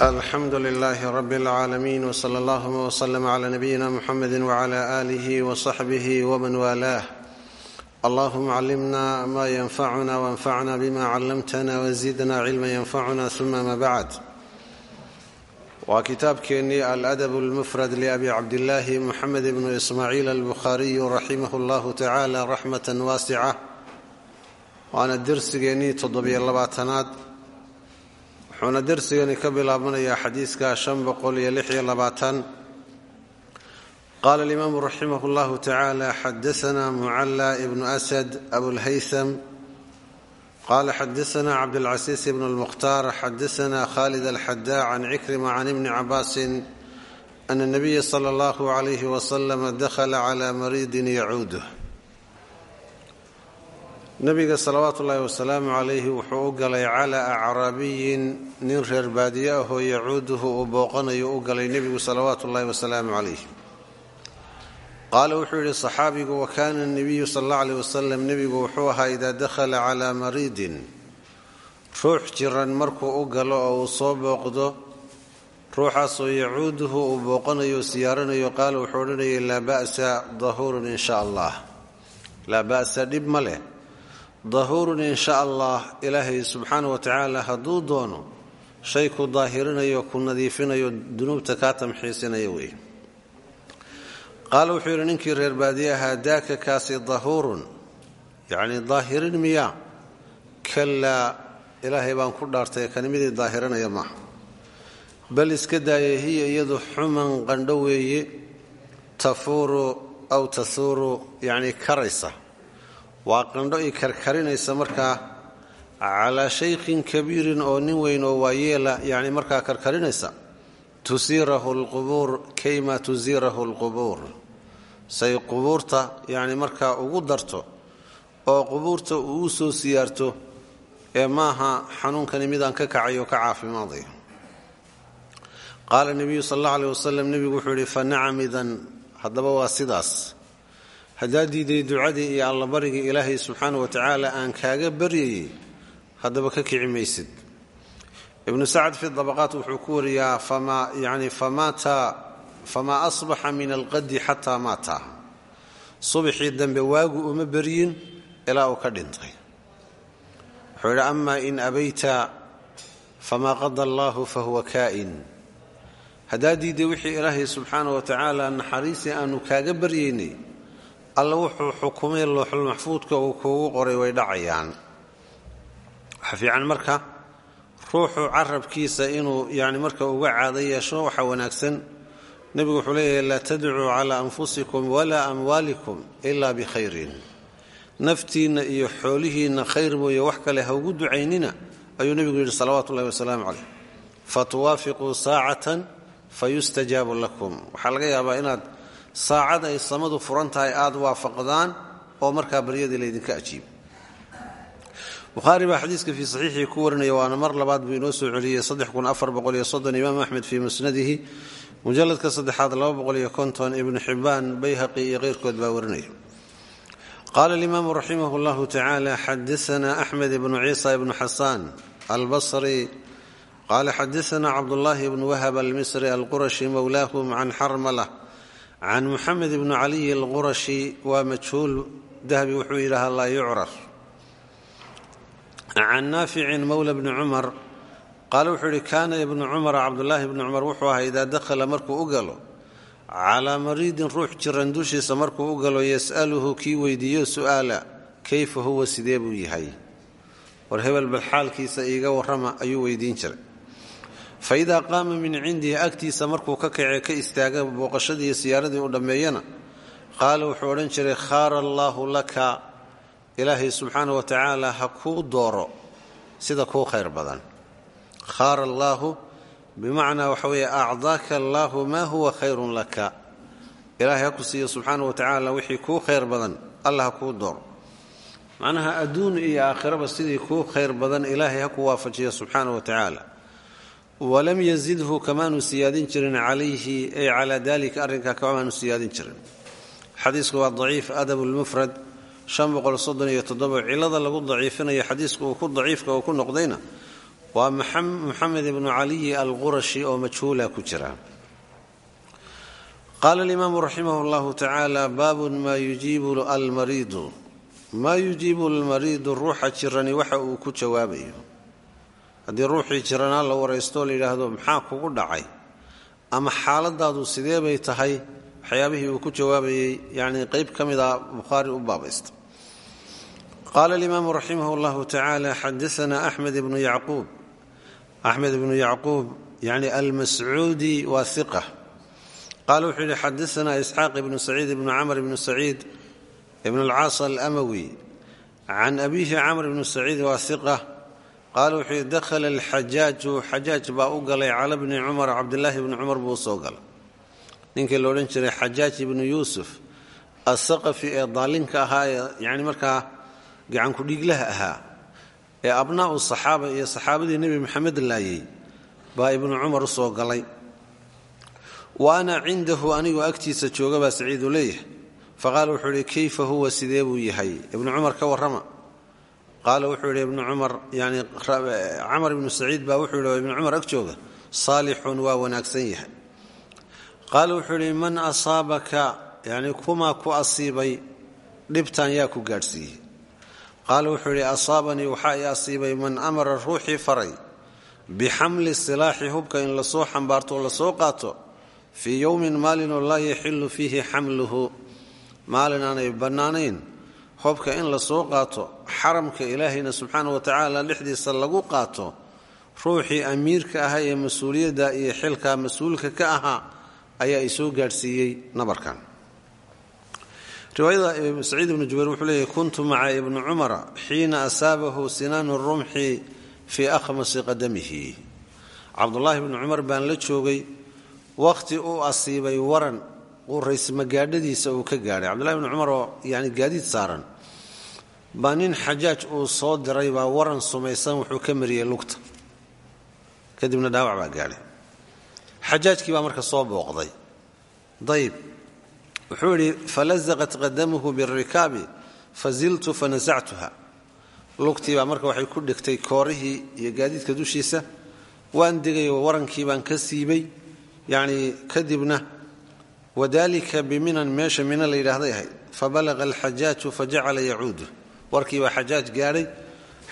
alxamdu lilaahi rabi اlcaalamiin wsala allahuma wslm cla nabiyina muxamedi wcla alih wصaxbih wman waalaah allahuma callimna ma yanfacuna wanfacna bima callamtna wzidna cilma yanfacuna uma ma bacd waa kitaabkeennii aladab اlmufrad liabi cabdillaahi muxamed bnu ismaaciil albukhariyu raximah اllahu tacala raxmat waasica waana dersigeennii toddobiyo labaatanaad wuxuuna dersigani ka bilaabanayaa xadiiska shan boqol iyo lix iyo labaatan qaala alimaamu raximah اllahu tacaala xadaana mucala ibnu asad abulhaysam qala xadaana cabdاlcasiis ibn اlmukhtaar xadaana khalid alxadaa can cikrima can ibni cabaasin ana nabiya sala اllahu alayhi waslama dakhala cla mariidin yacuuduh nabiga salawaatu ullaahi wasalaamu calayhi wuxuu u galay calaa acraabiyin nin reer baadiye ahoo yacuuduhu uu booqanayo u galay nebigu salawaatu ullaahi wasalaamu calayh qaala wuxuu yidhi saxaabigu wa kaana nabiyu sal alla wasalam nebigu wuxuu ahaa idaa dakhala calaa mariidin. Ruux jiran markuu u galo oo uu soo booqdo ruuxaasoo yacuuduhu uu booqanayo siyaaranayo qaala wuxuu odhanayay laa ba'sa dahuurun in sha allah laa ba'sa dhib ma leh dahuurun in sha allah ilaahay subxaana wa tacaala hadduu doono shay ku daahirinayo ku nadiifinayo dunuubta kaa tamxiisinaya wey qaala wuxuu yidhi ninkii reer baadiye ahaa daaka kaasi dahuurun. Yacnii daahirin miyaa kalaa ilaahay baan ku dhaartay kanimidii daahirinaya maaha. Bal iska daaya hiya iyadu xuman qandho weeye tafuuru aw tahuuru yacnii karaysa waa qandho i karkarinaysa markaa calaa shaykhin kabiirin oo nin weyn oo waayeela yani markaa karkarinaysa. Tusiirahu lqubuur kayma tusiirahu lqubuur say qubuurta yani markaa ugu darto oo qubuurta uu soo siyaarto ee maaha xanuunkani midaan ka kacayo ka caafimaadayo qaala nebiyu sal alla aleh wasalam wuxuu yidhi fa nacamidan. Haddaba waa sidaas haddaad diiday ducadii iyo allabarigii ilaahay subxaana wa tacaala aan kaaga baryayey haddaba ka kici maysid. Ibnu sacad fi dabaqaat wuxuu ku wariyaa yani famaa asbaxa min alqadi xataa maata. Subaxii dambe waagu uma beryin ilaa uu ka dhintay. Wuxuu yidhi ama in abayta famaa qada allahu fahuwa kaa'in. Haddaad diiday wixii ilaahay subxaana wa tacaala naxariisii aanu kaaga baryaynay alla wuxuu xukumay looxul maxfuudka uu kuugu qoray way dhacayaan. Waxa fiican marka ruuxu carabkiisa inuu yani marka uga caado yeesho waxa wanaagsan. Nebigu wuxuu leeyahay laa tadcuu calaa anfusikum walaa amwaalikum ilaa bikhayrin. Naftiinna iyo xoolihiinna khayr mooye wax kale ha ugu ducaynina ayuu nebigu yidhi salawaatu ullahi wasalaamu caleyh fatuwaafiquu saacatan fayustajaabu lakum. Waxaa laga yaabaa inaad saacad ay samadu furan tahay aad waafaqdaan oo markaa baryadii laydinka ajiibo bukhaari baa xadiiska fii saxiixii ku warinaya waana mar labaad buu inoo soo celiyey imaam axmed fii musnadihi mujaladka saddexaad ibnu xibaan bayhaqi iyo keyrkood baa warinaya. Qaala alimaamu raximah llahu tacaala xadaana axmed ibnu ciisa ibnu xasaan albasri. Qaala xadaana cabdullaahi ibnu wahab almisri alqurashi mowlaahum can xarmala can muxamed bni caliy alqurashi waa majhuul dahabi wuxuu yidhaahaa laa yucraf can naaficin mowla bni cumar qaale wuxuu yidhi kaana ibnu cumara cabdulaahi bni cumar wuxuu ahaa idaa dakhala markuu u galo calaa mariidin ruux jiran dushiisa markuu u galo yas'aluhu kii weydiiyo su'aala kayfa huwa sidee buu yahay war hebel bal xaalkiisa iiga warrama ayuu weydiin jiray fa idaa qaama min cindihi agtiisa markuu ka kacee ka istaaga booqashadii siyaaradii u dhammeeyana qaala wuxuu odhan jiray khaara allaahu laka ilaahay subxaana wa tacaala ha dooro sida kuu khayr badan. Khaara allaahu bimacnaa waxa weeye acdaaka allaahu maa huwa khayrun laka. Ilaahay ha ku siiyo subxaana wa tacaala wixii kuu khayr badan alla ha dooro. Macnaha adduun iyo aakhiraba sidii kuu khayr badan ilaahay ha waafajiyo subxaana wa tacaala walam yazidhu kamaanu siyaadin jirin calayhi ay calaa dalika arrinkaa kamaanu siyaadin jirin xadiisku waa daciif adab lmufrad cilada lagu daciifinayo xadiisku uu ku daciifka uu ku noqdayna waa muxamed ibnu caliyi alqurashi oo majhuula ku jira qaala alimaamu raximah llahu tacaala baabun maa yujiibu almariidu maa yujiibu almariidu ruuxa jirani waxa uu ku jawaabayo haddii ruuxii jiranaa la waraystooo la yidhaahdo maxaa kugu dhacay? Ama xaaladaadu sidee bay tahay? Waxyaabihii uu ku jawaabayey yacnii qeyb ka mida bukhaari u baabaysta. Qaala alimaamu raximah llahu tacaala xadaana axmed ibnu yacquub. Axmed ibnu yacquub yani almascuudi waa iqa qaala wuxuu yidhi xadaana isxaaq ibnu saciid ibnu camr ibnu saciid ibn alcaas alamawi. Can abiihi camr ibnu saciid waa iqa qaala wuxuu yidhi dakhala alxajaaju xajaaj baa u galay cala bni cumar cabdilaahi bni cumar buu u soo galay. Ninkii la odhan jiray xajaaj ibnu yuusuf asaqafi ee daalinka ahaa ee yani markaa gacankudhiiglaha ahaa ee abnaa'u saxaaba iyo saxaabadii nebi maxamed laayey baa ibnu cumar u soo galay. Wa ana cindahu anigoo agtiisa jooga baa saciidu leeyahay. Faqaala wuxuu idhi kayfa huwa sidee buu yahay? Ibnu cumar ka warrama qaala wuxuu yidhi ibnu cumar yani camar ibnu saciid baa wuxuu yidhi ibnu cumar ag jooga saalixun waa wanaagsan yahay. Qaala wuxuu man asaabaka yani kumaa ku asiibay dhibtan yaa ku gaadhsiiyey. Qaala wuxuu yidhi asaabanii waxaa i asiibay man amara ruuxii faray bixamli silaaxi hubka in la soo xambaarto oo la soo qaato fii yowmin maalinoo laa yaxilu fiihi xamluhu. Maalin aanay bannaanayn hubka in la soo qaato xaramka ilaahayna subxaana wa tacaala dhexdiisa lagu qaato ruuxii amiirka ahaa ee mas'uuliyadda iyo xilka mas'uulka ka ahaa ayaa i soo gaadhsiiyey nabarkan. Riwaayada saciid ibnu jubayr wuxuu leeyahy kuntu maca ibni cumara xiina asaabahu sinaanu rumxi fii akhmasi qadamihi. Cabdulaahi ibnu cumar baan la joogay wakhti uu asiibay waran uu raysmagaadhadiisa uu ka gaadhay. Cabdullahi ibnu cumar oo yani gaadiid saaran baa nin xajaaj uu soo diray baa waran sumaysan wuxuu ka mariyey lugta. Kadibna dhaawac baa gaadhay xajaajkii baa marka soo booqday. Dayb wuxuu idhi falazaqat qadamuhu birikaabi faziltu fanasactuha lugtii baa marka waxay ku dhegtay koorihii iyo gaadiidka dushiisa. Waan degayoo warankii baan ka siibay. Yacnii kadibna wadalika biminan meesha mina la yidhaahday ahayd fabalaqa alxajaaju fajacala yacuudu warkii baa xajaaj gaadhay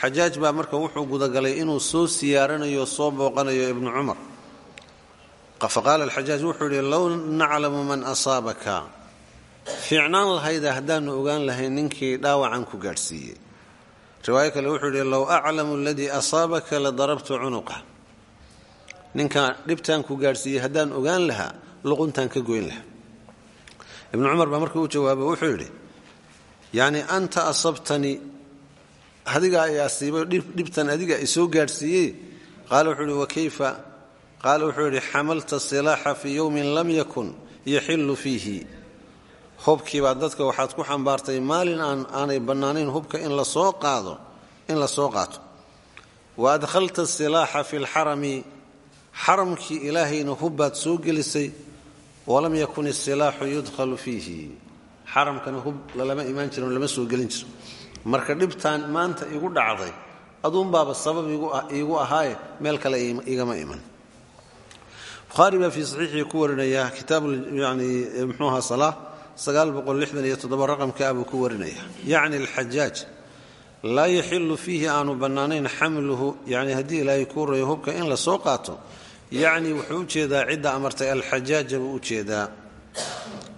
xajaaj baa marka wuxuu gudagalay inuu soo siyaaranayo soo booqanayo ibnu cumar. Faqaala alxajaaj wuxuu yidhi low naclamu man asaabaka. Fiicnaan lahayda haddaanu ogaan lahayn ninkii dhaawacan ku gaadhsiiyey. Riwaayo kale wuxuu yidhi low aclamu aladii asaabaka la darabtu cunuqa. Ninkan dhibtaan ku gaadhsiiyey haddaan ogaan lahaa luquntaan ka goyn lahaa. Ibnu cumar baa markuu u jawaaba wuxuu yidhi yacni anta asabtanii adigaa i asiibay dhibtan adiga i soo gaadhsiiyey. Qaala wuxuu yidhi wakayfa qaala wuxuu yidhi xamalta silaaxa fii lam yakun yaxilu fiihi. Hubkiibaa dadka waxaad ku xambaartay maalin aan aanay bannaanayn hubka in la soo qaado in la soo qaato. Wa adkhalta silaaxa fi lxarami xaramkii ilaahayna hubbaad soo gelisay walam yakun isilaaxu yudkhalu fiihi xaramkana hub lalama imaan jirin lama soo gelin jiro marka dhibtaan maanta igu dhacday aduunbaaba sabab iigu ahaaye meel kale igama iman. Bukhaari baa fii saxiixii ku warinaya yani mxuuha salaa raqamka abuu ku warinaya. Yacni alxajaaj laa yaxilu fiihi aanu bannaanayn xamluhu yani haddii ilaahay kuu hubka in la soo qaato yacni wuxuu u jeedaa cidda amartay alxajaaja buu u jeedaa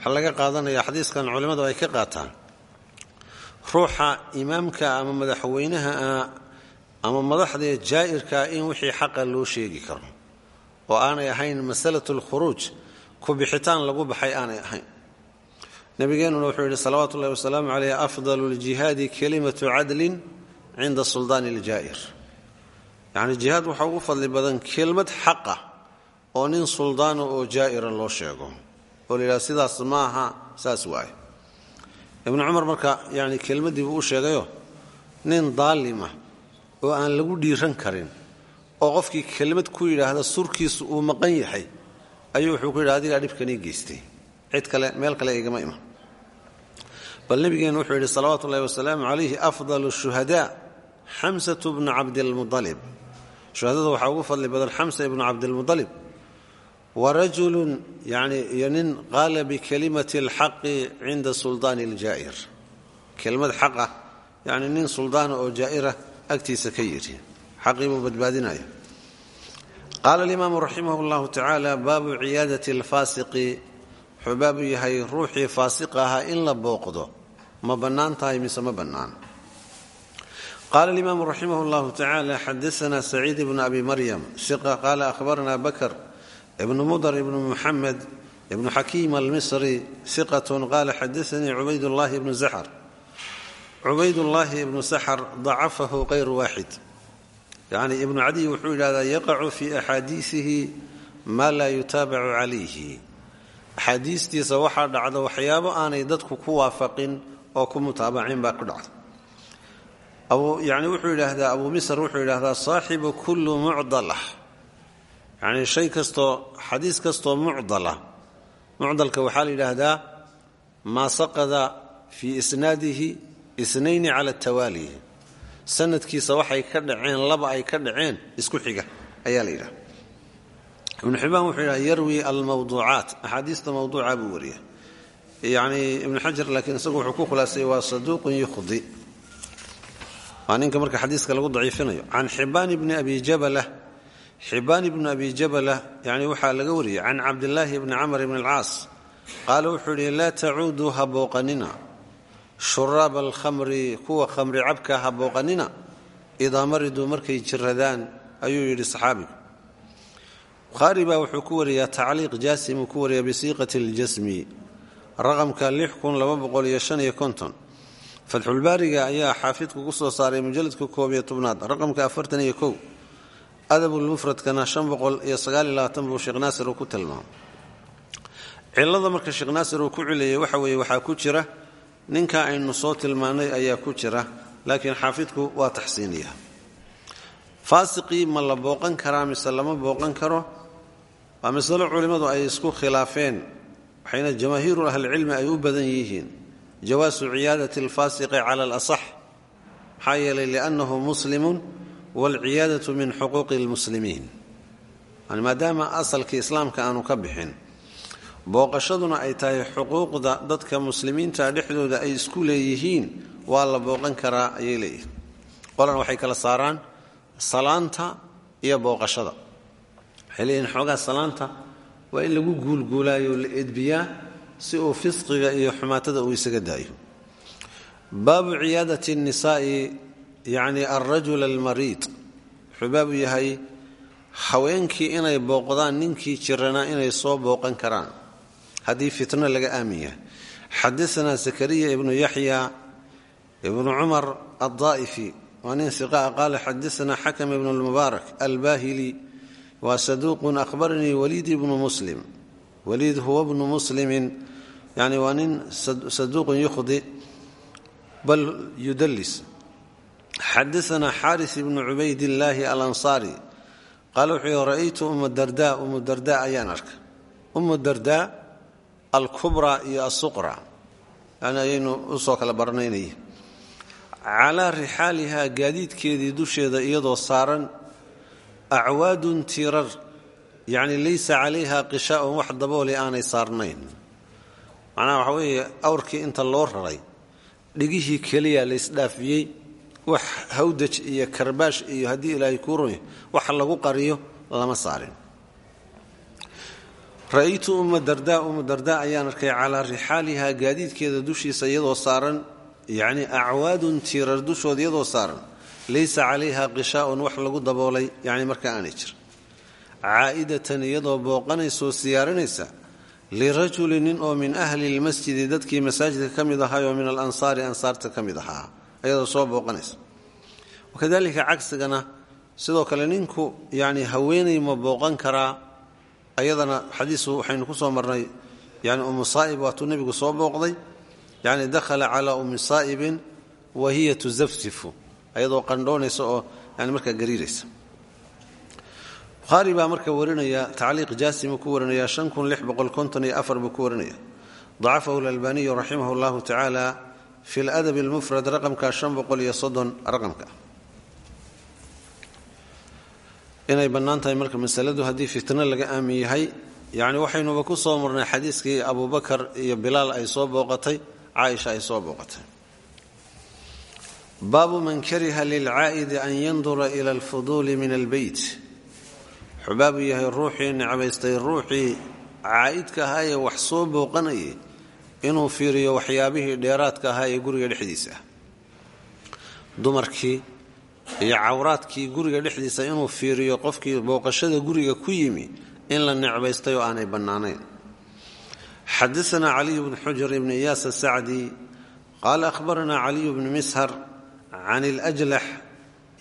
waxaa laga qaadanaya xadiiskan culimmadu ay ka qaataan. Ruuxa imaamka ama madaxweynaha ama madaxdee jaa'irkaa in wixii xaqa loo sheegi karo oo aanay ahayn masalat lkhuruuj ku bixitaan lagu baxay aanay ahayn. Nabigeenuna wuxuu yidhi salawaatu ullahi wasalaamu caleyh afdalu ljihaadi kelimatu cadlin cinda suldaani iljaa'ir yacni jihaad waxaa ugu fadli badan kelmad xaqa oo nin suldaana oo jaa'ira loo sheego oo la yidhaha sidaas saas waaye ibnu cumar marka yani kelmaddii buu sheegayo nin daalima oo aan lagu dhiiran karin oo qofkii kelmad ku yidhaahda surkiisu uu maqan yahay ayuu wuxuu ku yidhi adigaa dhibkanii geystay cid kale meel kale igama iman. Bal nabigeennu wuxuu yidhi salawaatu ullahi wasalaamu calayhi afdalu shuhadaa xamsatu bnu cabdilmudalib. Shuhadada waxaa ugu fadli badan xamsa ibnu cabdilmualib wa rajulun yani iyo nin qaala bikalimati alxaqi cinda suldaani aljaa'ir. Kelimad xaq ah yani nin suldaana oo jaa'ira agtiisa ka yidhi xaqii buu badbaadinaya qaala alimaamu raximah llahu tacaala baabu ciyaadati alfaasiqi. Wuxuu baabu yahay ruuxii faasiqa ahaa in la booqdo ma bannaan tahay mise ma bannaan? Qaala alimaamu raximah llahu tacaala xadaana saciid ibnu abi maryam siqa qaala ahbarana bakr ibnu mudar ibnu muxamed ibnu xakiim almisri siqatun qaala xadaanii cubaydullahi ibnu zaxar cubaydullaahi ibnu saxar dacafahu kayru waaxid yacni ibnu cadiy wuxuu yidhahdaa yaqacu fii axaadiisihi maa laa yutaabacu calayhi axaadiistiisa waxaa dhacda waxyaabo aanay dadku ku waafaqin oo ku mutaabacin baa ku dhacda. Yani wuxuu yidhaahdaa abu misr wuxuu yidhahdaa saaxibu kullu mucdalah yani shay kastoo xadiis kastoo mucdalah mucdalka waxaa la yidhaahdaa maa saqada fii isnaadihi isnayni cala tawaali. Sanadkiisa waxay ka dhaceen laba ay ka dhaceen isku xiga ayaa la yidhaha ibnu xibaan wuxuu yidhaha yarwi almawduucaat. Axaadiista mawduuca buu wariya yani ibnu xajar laakiin isagu wuxuu ku khulaasay waa saduuqun yukhdi. Waa ninka marka xadiiska lagu daciifinayo. Can xibaan ibni abi jabala xibaan ibni abi jabala yani waxaa laga wariyey can cabdillaahi bni camr bni alcaas qaala wuxuu yidhi laa tacuuduu ha booqanina shuraaba alkhamri kuwa khamri cabka ha booqanina idaa mariduu markay jiradaan ayuu yidhi saxaabigu bukhaari baa wuxuu ku wariyaa tacliiq jaasim uu ku wariyaa bisiiqati اljasmi raqamka fatxulbaariga ayaa xaafidku ku soo saaray mujaladka koob iyo tobnaad raqamka afartan iyo adabulmufradkana shan boqol iyo sagaal iyo labaatan buu sheekh naasir uu ku tilmaamay. Cilada marka sheekh naasir uu ku cilayay waxa weeye waxaa ku jira ninka aynu soo tilmaanay ayaa ku jira laakiin xaafidku waa taxsiiniya faasiqii ma la booqan karaa mise lama booqan karo? Waa masalo culimmadu ay isku khilaafeen waxayna jamaahiiru ahlicilmi ay u badan yihiin. Jawaasu ciyaadati alfaasiqi cala alasax maxaa yeelay liannahu muslimun waalciyaadatu min xuquuqi lmuslimiin yani maadaama asalkii islaamka aanu ka bixin booqashaduna ay tahay xuquuqda dadka muslimiinta dhexdooda ay isku leeyihiin waa la booqan karaa ayay leeyihiin qolana waxay kala saaraan salaanta iyo booqashada waxay leeyihiin xoogaa salaanta waa in lagu guulguulaayo la edbiyaa si uu fisqiga iyo xumaatada uu isaga daayo yacni alrajul almariid wuxuu baabu yahay haweenkii inay booqdaan ninkii jiranaa inay soo booqan karaan. Haddii fitno laga aamin yahay. Xadaanaa zakariya ibnu yaxya ibnu cumar addaa'ifi waa nin iqaa qaala xadaanaa xakam ibnu lmubaarak albahili waa saduuqun ahbaranii waliid ibnu muslim. Waliid huwa bnu muslimin yani waa nin saduuqun yukhdi bal yudalis xadaanaa xaaris ibnu cubaydillaahi alansaari qaala wuxuu yihi ra'aytu umu darda umu darda ayaan arkay umu darda alkubraa iyo asuqra yani ayaynu u soo kala baranaynaya calaa rixaalihaa gaadiidkeedii dusheeda iyadoo saaran acwaadun tirar yacni laysa calayha qishaaun wax dabooli aanay saarnayn macnaha waxaa weeye awrkii inta loo raray dhigihii keliya laysdhaafiyey wax hawdaj iyo karbaash iyo haddii ilaahay kuu runy wax lagu qariyo lama saarin. Ra'aytu umma dardaa ummu dardaa ayaan arkay calaa rixaalihaa gaadiidkeeda dushiisa iyadoo saaran yacni acwaadun tiirar dushooda iyadoo saaran. Laysa calayha qishaaun wax lagu daboolay yani marka aanay jir caa'idatan iyadoo booqanaysoo siyaarinaysa lirajuli nin oo min ahli lmasjidi dadkii masaajidka ka mid ahaayoo min alansaari ansaarta ka mid ahaa ayadoo soo booqanaysa. Wakadalika cagsigana sidoo kale ninku yani haweenay ma booqan karaa ayadana xadiisu waxaynu ku soo marnay yani umu saa'ib waatuu nebigu soo booqday yani dakhala calaa ummi saa'ibin wa hiya tuzafsifu ayadoo qandhoonaysa oo yani markaa gariiraysa. Bukhaari baa marka warinaya tacliiq jaasimuu ku warinaya buu ku warinaya. Dacafahu lalbaniyu raximah اllahu tacaala fi ladab اlmufrad raqamka raqamka inay bannaan tahay marka masaladu haddii fitno laga aamin yahay yacni waxaynuba ku soo marnay xadiiskii abubakar iyo bilaal ay soo booqatay caaisha ay soo booqatay baabu man kariha lilcaa'idi an yandura ila alfuduuli min albeyt wuxuu baabu yahay ruuxii necbaystay ruuxii wax soo booqanayay inuu fiiriyo waxyaabihii dheeraadka ahaa ee guriga dhexdiisa ah. Dumarkii iyo cawraadkii guriga dhexdiisa inuu fiiriyo qofkii booqashada guriga ku yimi in la necbaystay oo aanay bannaanayn. Xadaanaa caliy bnu xujr ibni iyaas asacdi qaala ahbaranaa caliyu bnu mishar can ilajlax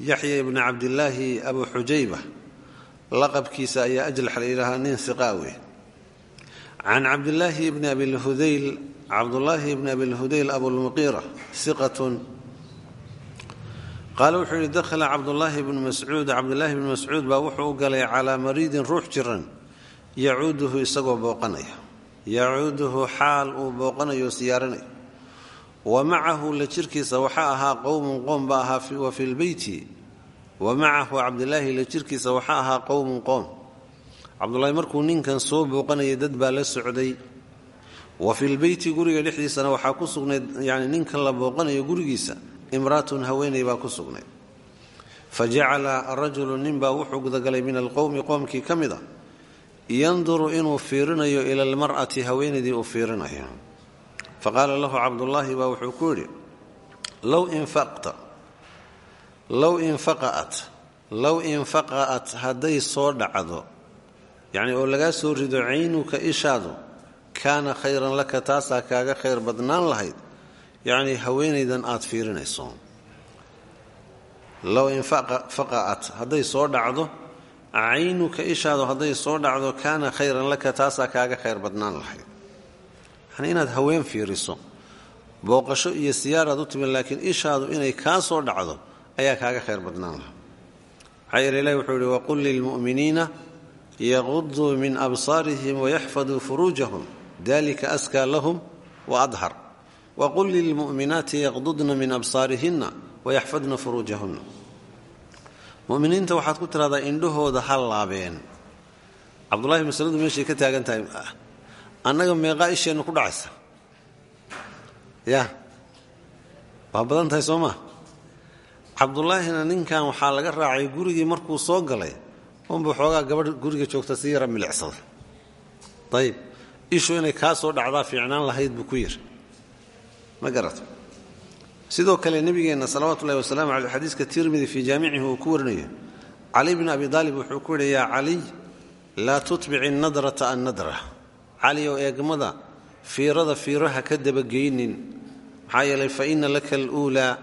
yaxya ibni cabdilaahi abu xujayba. Laqabkiisa ayaa ajlax la yidhaahaa nin siqaawe can cabdilaahi bni abilhudayl cabdulaahi bni abilhudayl abulmuqiira siqatun qaale wuxuu yidhi dakhala cabdulaahi bnu mascuud cabdulaahi bnu mascuud baa wuxuu u galay calaa mariidin ruux jiran yacuuduhu isagoo booqanaya yacuuduhu xaal uu booqanayo o siyaaranayo wa macahu la jirkiisa waxaa ahaa qowmun qoom ba ahaa wa fi lbeyti wa macahu cabdilaahi la jirkiisa waxaa cabdulaahi markuu ninkan soo booqanayay dad baa la socday. Wa filbeyti guriga dhexdiisana waxaa ku sugnayd yani ninkan la booqanayo gurigiisa imraatun haweeney baa ku sugnayd. Fa jacala rajulu ninbaa wuxuu gudagalay min alqowmi qoomkii ka mid a yanduru inuu fiirinayo ila almar'ati haweenaydii uu fiirinayo fa qaala lahu cabdullaahi baa wuxuu ku yidhi low infaqta low infaqa'at low infaqa'at hadday soo dhacdo yacni oo lagaa soo rido caynuka ishaadu kaana khayran laka taasaa kaaga khayr badnaan lahayd yacnii haweenaydan aad fiirinayso. Low infaqa'at hadday soo dhacdo caynuka ishaadu hadday soo dhacdo kaana khayran laka taasaa kaaga khayr badnaan lahayd. Yani haween fiiriso booqasho iyo siyaaraad u timid laakiin ishaadu inay kaa soo dhacdo ayaa kaaga khayr badnaan lahaa maxaa yeele ilahi wuxuu yihi waqul lilmu'miniina yaquduu min absaarihim wayaxfaduu furuujahum dalika askaa lahum waadhar waqul lilmu'minaati yaqdudna min absaarihinna wayaxfadna furuujahunna muminiinta waxaad ku tiraahdaa indhahooda ha laabeen cabdulahi masaladu meeshay ka taagan tahay annaga meeqaa ku dhacaysa ya waa badan tahay soo maa cabdulaahina ninkan waxaa laga raacay gurigii markuu soo galay unba xoogaa gabadh guriga joogta si yara milicsada ayib ishu inay kaa soo dhacdaa fiicnaan lahayd buu ku yiri. Ma garato. Sidoo kale nebigeenna salawaatu ullahi wasalaamu aleyh xadiiska tirmidi fii jaamicihi ku warinayo cali bni abi daalib wuxuu ku yidhi yaa caliy laa tutbici nadrata annadra cali oo eegmada fiirada fiiraha ka dabageynin maxaa yeelay fa ina laka aluulaa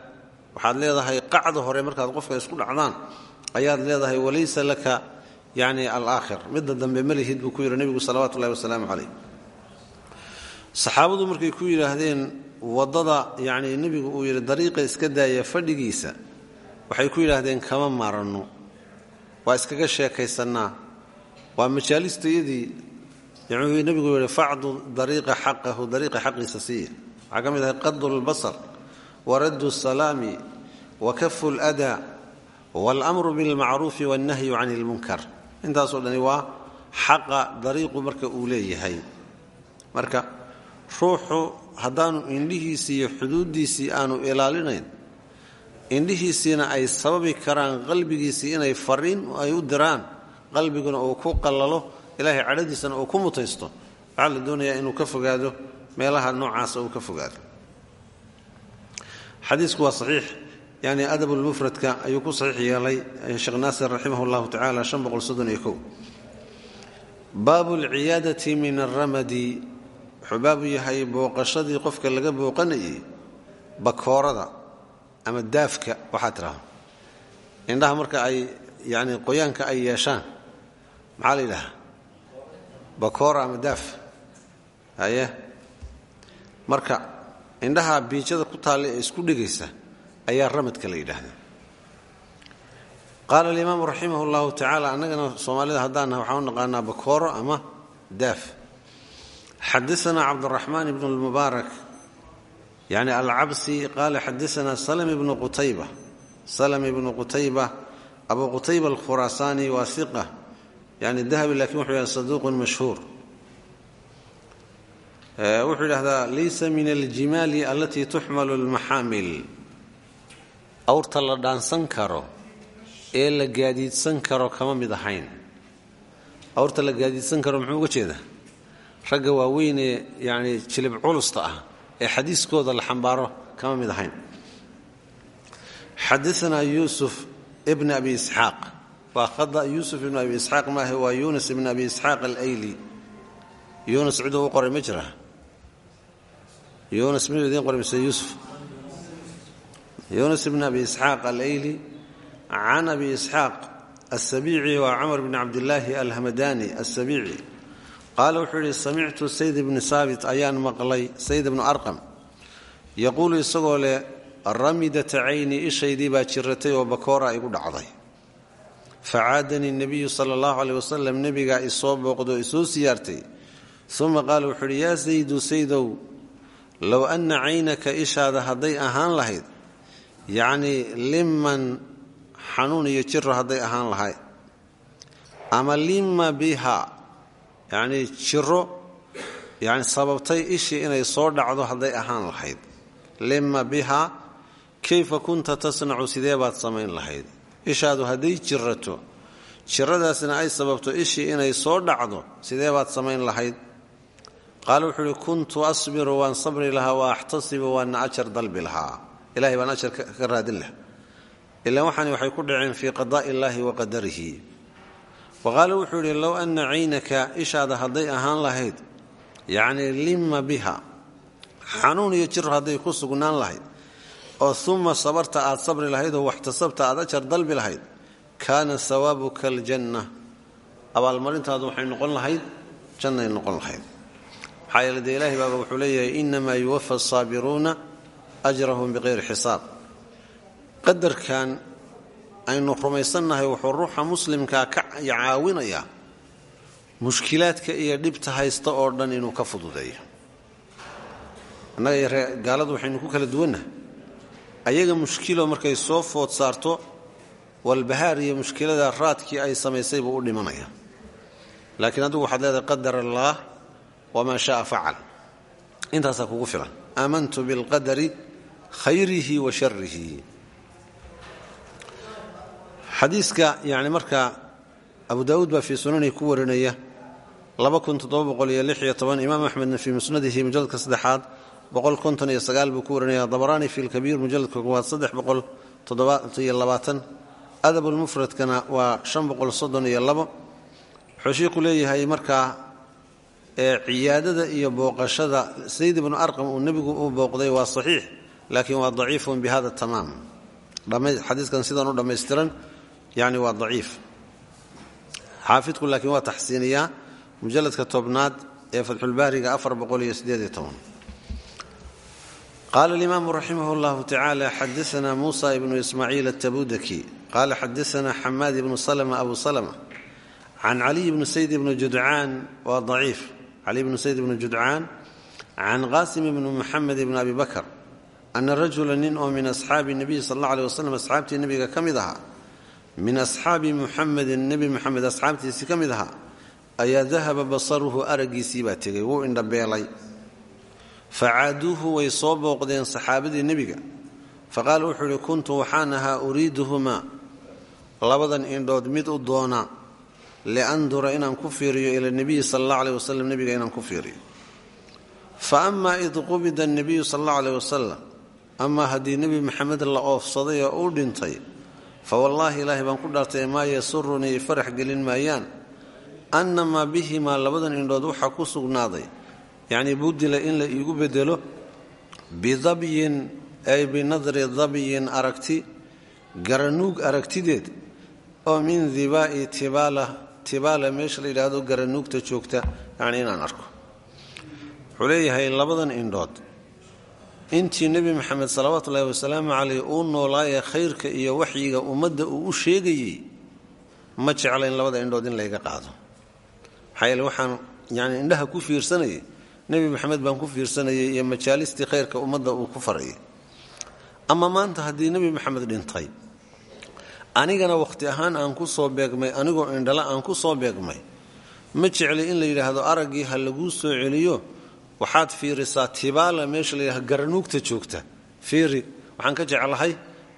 waxaad leedahay qacda hore markaad qofka isku dhacdaan ayaad leedahay walaysa laka yani alaakhir. Midda dambe malihid buu ku yidhi nebigu salawatu ullahi wasalaamu calayh. Saxaabadu markay ku yidhaahdeen waddada yacnii nebigu uu yidhi dariiqa iska daaya fadhigiisa waxay ku yidhaahdeen kama maranno waa iskaga sheekaysannaa. Waa majaalistayadii yacnuu nebigu yidhi facdu dariiqa xaqahu dariiqa xaqiisa siiya waxaa ka mid ahay qadu lbasar wa raddu asalaami wa kafu aladaa walamru bilmacruufi wannahyu can ilmunkar intaasoo dhani waa xaqa dariiqu marka uu leeyahay. Marka ruuxu haddaanu indhihiisii iyo xuduuddiisii aanu ilaalinayn indhihiisiina ay sababi karaan qalbigiisii inay fariin ay u diraan qalbiguna uu ku qallalo ilaahay cadhadiisana uu ku mutaysto waxaa la doonayaa inuu ka fogaado meelaha noocaasa uu ka fogaado. Xadiisku waa saxiix yani adabulmufradka ayuu ku saxiix sheekh naasir raximah llahu tacala baabu lciyaadati min alramadi wuxuu baabu yahay booqashadii qofka laga booqanayay bakoorada ama daafka waxaa tidhaha indhaha marka ay yani qoyaanka ay yeeshaan maxaa la yidhahaa ama daaf. Haye? Marka indhaha biijada ku taalla ee isku dhegaysa ayaa ramadka la yidhaahda qaala alimaamu raximah اllahu tacala annagana soomaalida haddaannaha waxaan u naqaanaa bakooro ama daaf. Xadaana cabduraxmaan ibn اlmubaarak yani alcabsi qaala xadaana salm ibnu qutayba. Salm ibnu qutayba abu qutayba alkhuraasaani waa iqa yani dahabi laakiin wuxuu yahay saduuqun mashhuur. Wuxuu yidhahdaa laysa min aljimaali alatii tuxmalu lmaxaamil awrta la dhaansan karo ee la gaadiidsan karo kama mid ahayn. Awrta la gaadiidsan karo muxuu uga jeedaa? Ragga waaweyn ee yani jilib culusta ah ee xadiiskooda la xambaaro kama mid ahayn. Xadaanaa yuusuf ibn abi isxaaq. Waa khada yuusuf ibn abi isxaaq maahe waa yuunus ibn abi isxaaq alayli. Yuunus ciduu u qoray ma jira? Yuunus miduu idiin qoray yuunus ibn abi isxaaq alayli can abi isxaaq asabiici waa camar bn cabdillaahi alhamadani asabiici qaala wuxuu yidhi samictu sayd ibni saabit ayaan maqlay sayd ibnu arqam. Yaquulu isagoo leh ramidata cayni ishaydii baa jiratay oo bakoora igu dhacday. Facaadanii nebiyu sala allahu aleyh wasalam nebigaa isoo booqdoo isoo siyaartay. Uma qaala wuxuu yidhi yaa saydu saydow low anna caynaka ishaada hadday ahaan lahayd yacnii liman xanuun iyo jiro hadday ahaan lahayd. Ama lima biha yacnii jiro yani sababtay ishii inay soo dhacdo hadday ahaan lahayd. Lima biha kayfa kunta tasnacu sidee baad samayn lahayd? Ishaadu hadday jirato jiradaasna ay sababto ishii inay soo dhacdo sidee baad samayn lahayd? Qaala wuxuu uhi kuntu asbiru waan sabri lahaa wa axtasibu waana ajar dalbi lahaa ilahay baan ajar ka raadin laha ilaan waxaani waxay ku dhaceen fii qadaa'i illaahi wa qadarihi. Wa qaala wuxuu yidhi low anna caynaka ishaada hadday ahaan lahayd yacnii lima biha xanuun iyo jir ku sugnaan lahayd oo uma sabarta aad sabri lahayd oo waxtasabta aad ajar dalbi lahayd kaana sawaabuka aljanna. Abaalmarintaadu waxay noqon lahayd jannay noqon lahayd. Maxaa yeele dee ilaahay wuxuu leeyahay inamaa yuwafa asaabiruuna ajrahum biqayri xisaab. Qadarkan aynu rumaysannahay wuxuu ruuxa muslimkaa ka caawinayaa mushkilaadka iyo dhibta haysta oo dhan inuu ka fududeeyo. Annaga iyo gaaladu waxaynu ku kala duwannahay. Ayaga mushkilo markay soo food saarto walbahaar iyo mushkilada raadkii ay samaysay buu u dhimanaya. Laakiin adigu waxaad leedahay qadar allaah wamaa sha'a facal intaasaa kugu filan aamantu bilqadari khayrihi wa sharihi xadiiska yani markaa abu daawuud baa fii sunanihi ku warinaya imaam axmedna fii musnadihi mujaladka saddexaad buu ku warinaya dabaraani fi lkabiir mujaladka koowaad adabulmufradkana waa wuxuu shiiku leeyahay markaa ciyaadada iyo booqashada. Sayd ibnu arqam uu nebigu u booqday waa saxiix laakiin waa daciifun bi hada tamaam. Xadiiskan sidan u dhammaystiran yani waa daciif. Xaafidku laakiin waa taxsiiniyaa. Mujaladka tobnaad ee fatxulbaariga qaala alimaamu raximah llahu tacaala xadaana muusa ibnu ismaaciil atabudaki qaala xadaana xamaad ibnu salma abu salma can caliy bni sayd ibni judcaan. Waa caliy bni sayd ibni judcaan can qaasim ibni muxamed ibni abi bakr ana rajula nin oo min asxaabi nabiy sal alla aleh wasalam asxaabtii nebiga ka mid ahaa min asxaabi muxamedin nebi muxamed asxaabtiisii ka mid ahaa ayaa dahaba basaruhu araggiisii baa tegay wuu indhabeelay facaaduuhu way soo booqdeen saxaabadii nebiga. Faqaala wuxuu ihi kuntu waxaan ahaa uriiduhumaa. Labadan indhood mid u doona liandura inaan ku fiiriyo ila nebiyi sal alla aleh wasalam nebiga inaan ku fiiriyo. Fa amaa id qubida nebiyu sal alla aleh wasalam amaa haddii nebi maxamed la oofsaday oo uu dhintay fa wallaahi ilaahay baan ku dhaartay maa yasurunii farax gelin maayaan? Annamaa bihimaa labadan indhood waxaa ku sugnaaday. Yacnii budila in la iigu bedelo bidabyin ay binadri dabyin aragti garanuug aragtideed oo min dibaa'i tibaala tibaala meesha la yidhaahdo garanuugta joogta yacni inaan arko. Wuxuu leeyahay labadan indhood. Intii nebi maxamed salawaatu wasalaamu caleyh uu noolaayee khayrka iyo waxyiga ummadda uu u sheegayey ma jeclayn labada indhood in layga qaado. Maxaa yeele waxaan yani indhaha ku fiirsanayay nebi maxamed baan ku fiirsanayay iyo majaalistii khayrka ummadda uu ku farayay ama maanta haddii nebi maxamed dhintay anigana wakhti ahaan aan ku soo beegmay anigoo indhala aan ku soo beegmay. Ma jecli in la yidhaahdo araggii ha laguu soo celiyo? Waxaad fiirisaa tibaala meesha la yidhahdo garanuugta joogta. Fiiri waxaan ka jeclahay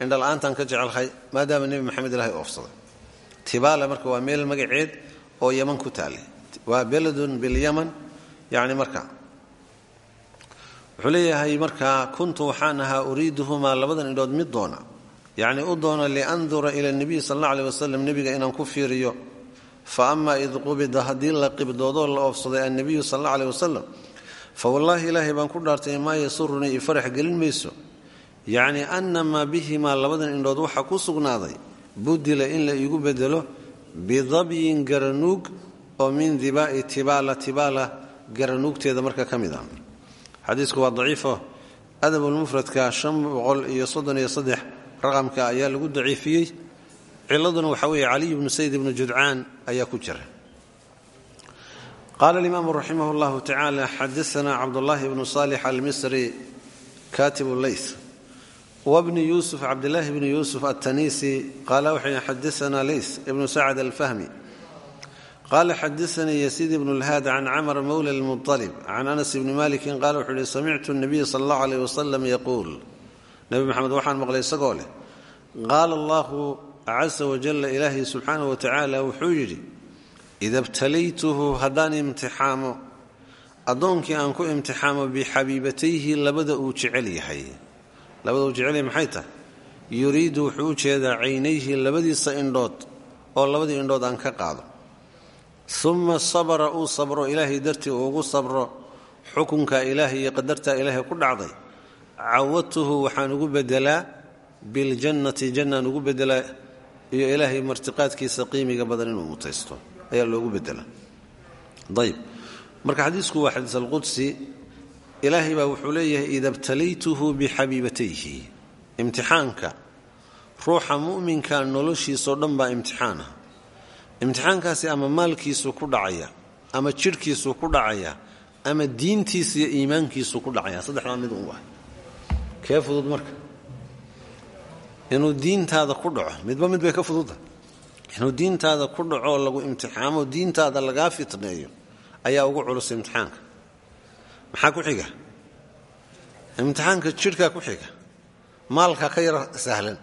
indhala-aantaan ka jeclahay maadaama nebi maxamed ilahay oofsaday. Tibaala marka waa meel magaceed oo yaman ku taale waa beladun bilyaman yani marka. Wuxuu leeyahay markaa kuntu waxaan ahaa uriiduhumaa labadan indhood mid doona yacni u doona liandura ila nebiy sal alla aleh wasalam nebiga inaan ku fiiriyo. Fa ama id qubida haddii la qibdoodoo la oofsaday annebiyu sal alla aleh wasalam fa wallaahi ilaahay baan ku dhaartay maa yasurunii i farax gelin mayso. Yacni annamaa bihimaa labadan indhood waxaa ku sugnaaday. Budila in la iigu bedelo bidabyin garanuug oo min dibaa'i tibaala tibaala garanuugteeda marka ka mid ah raqamka ayaa lagu daciifiyey. Ciladuna waxaa weeye caliy bnu sayd ibnu judcaan ayaa ku jira. Qaala alimaamu raximah llahu tacaala xadaana cabdullaahi bnu saalix almisri katibu leyth wbni yuusuf cabdilaahi bni yuusuf ataniisi qaala waxay xadaana leyth ibnu sacd alfahmi. Qala xadaanii yasiid ibnu lhaad can camr mowla lmualib can anas bni malikin qala wuxuu ihi samictu nabiya sal allahu aleyh wasalam yaquul nebi maxamed waxaan maqlay isagoo leh qaala allahu casa wajalla ilaahay subxaanah wa tacaala wuxuu yidhi ida btalaytuhu haddaan imtixaamo addoonkii aan ku imtixaamo bixabiibatayhi labada uu jecel yahay labada uu jecel yahay maxay tahay? Yuriidu wuxuu u jeedaa caynayhi labadiisa indhood oo labadii indhood aan ka qaado. Uma sabra uu sabro ilaahay dartii uu ugu sabro xukunka ilaahay iyo qadartaa ilaahay ku dhacday cawadtuhu waxaan ugu bedelaa biljannati jannaan ugu bedelaa iyo ilaahay martiqaadkiisa qiimiga badan inuu mutaysto ayaa loogu bedelaa. Ayb marka xadiisku waa xadiis alqudsi ilaahay baa wuxuu leeyahay ida btalaytuhu bixabiibatayhi imtixaanka. Ruuxa mu'minka noloshiisao dhan baa imtixaana. Ama maalkiisu ku dhacaya ama jidhkiisu ku dhacaya ama diintiisa iyo iimaankiisu ku dhacaya saddexdaa mid un waa kee fudud marka. Inuu diintaada ku dhaco midba mid bay ka fududda inuu diintaada ku dhaco lagu imtixaamo diintaada lagaa fitneeyo ayaa ugu culus imtixaanka. Maxaa ku xiga? Imtixaanka jidhkaa ku xiga. Maalka ka yar sahlan.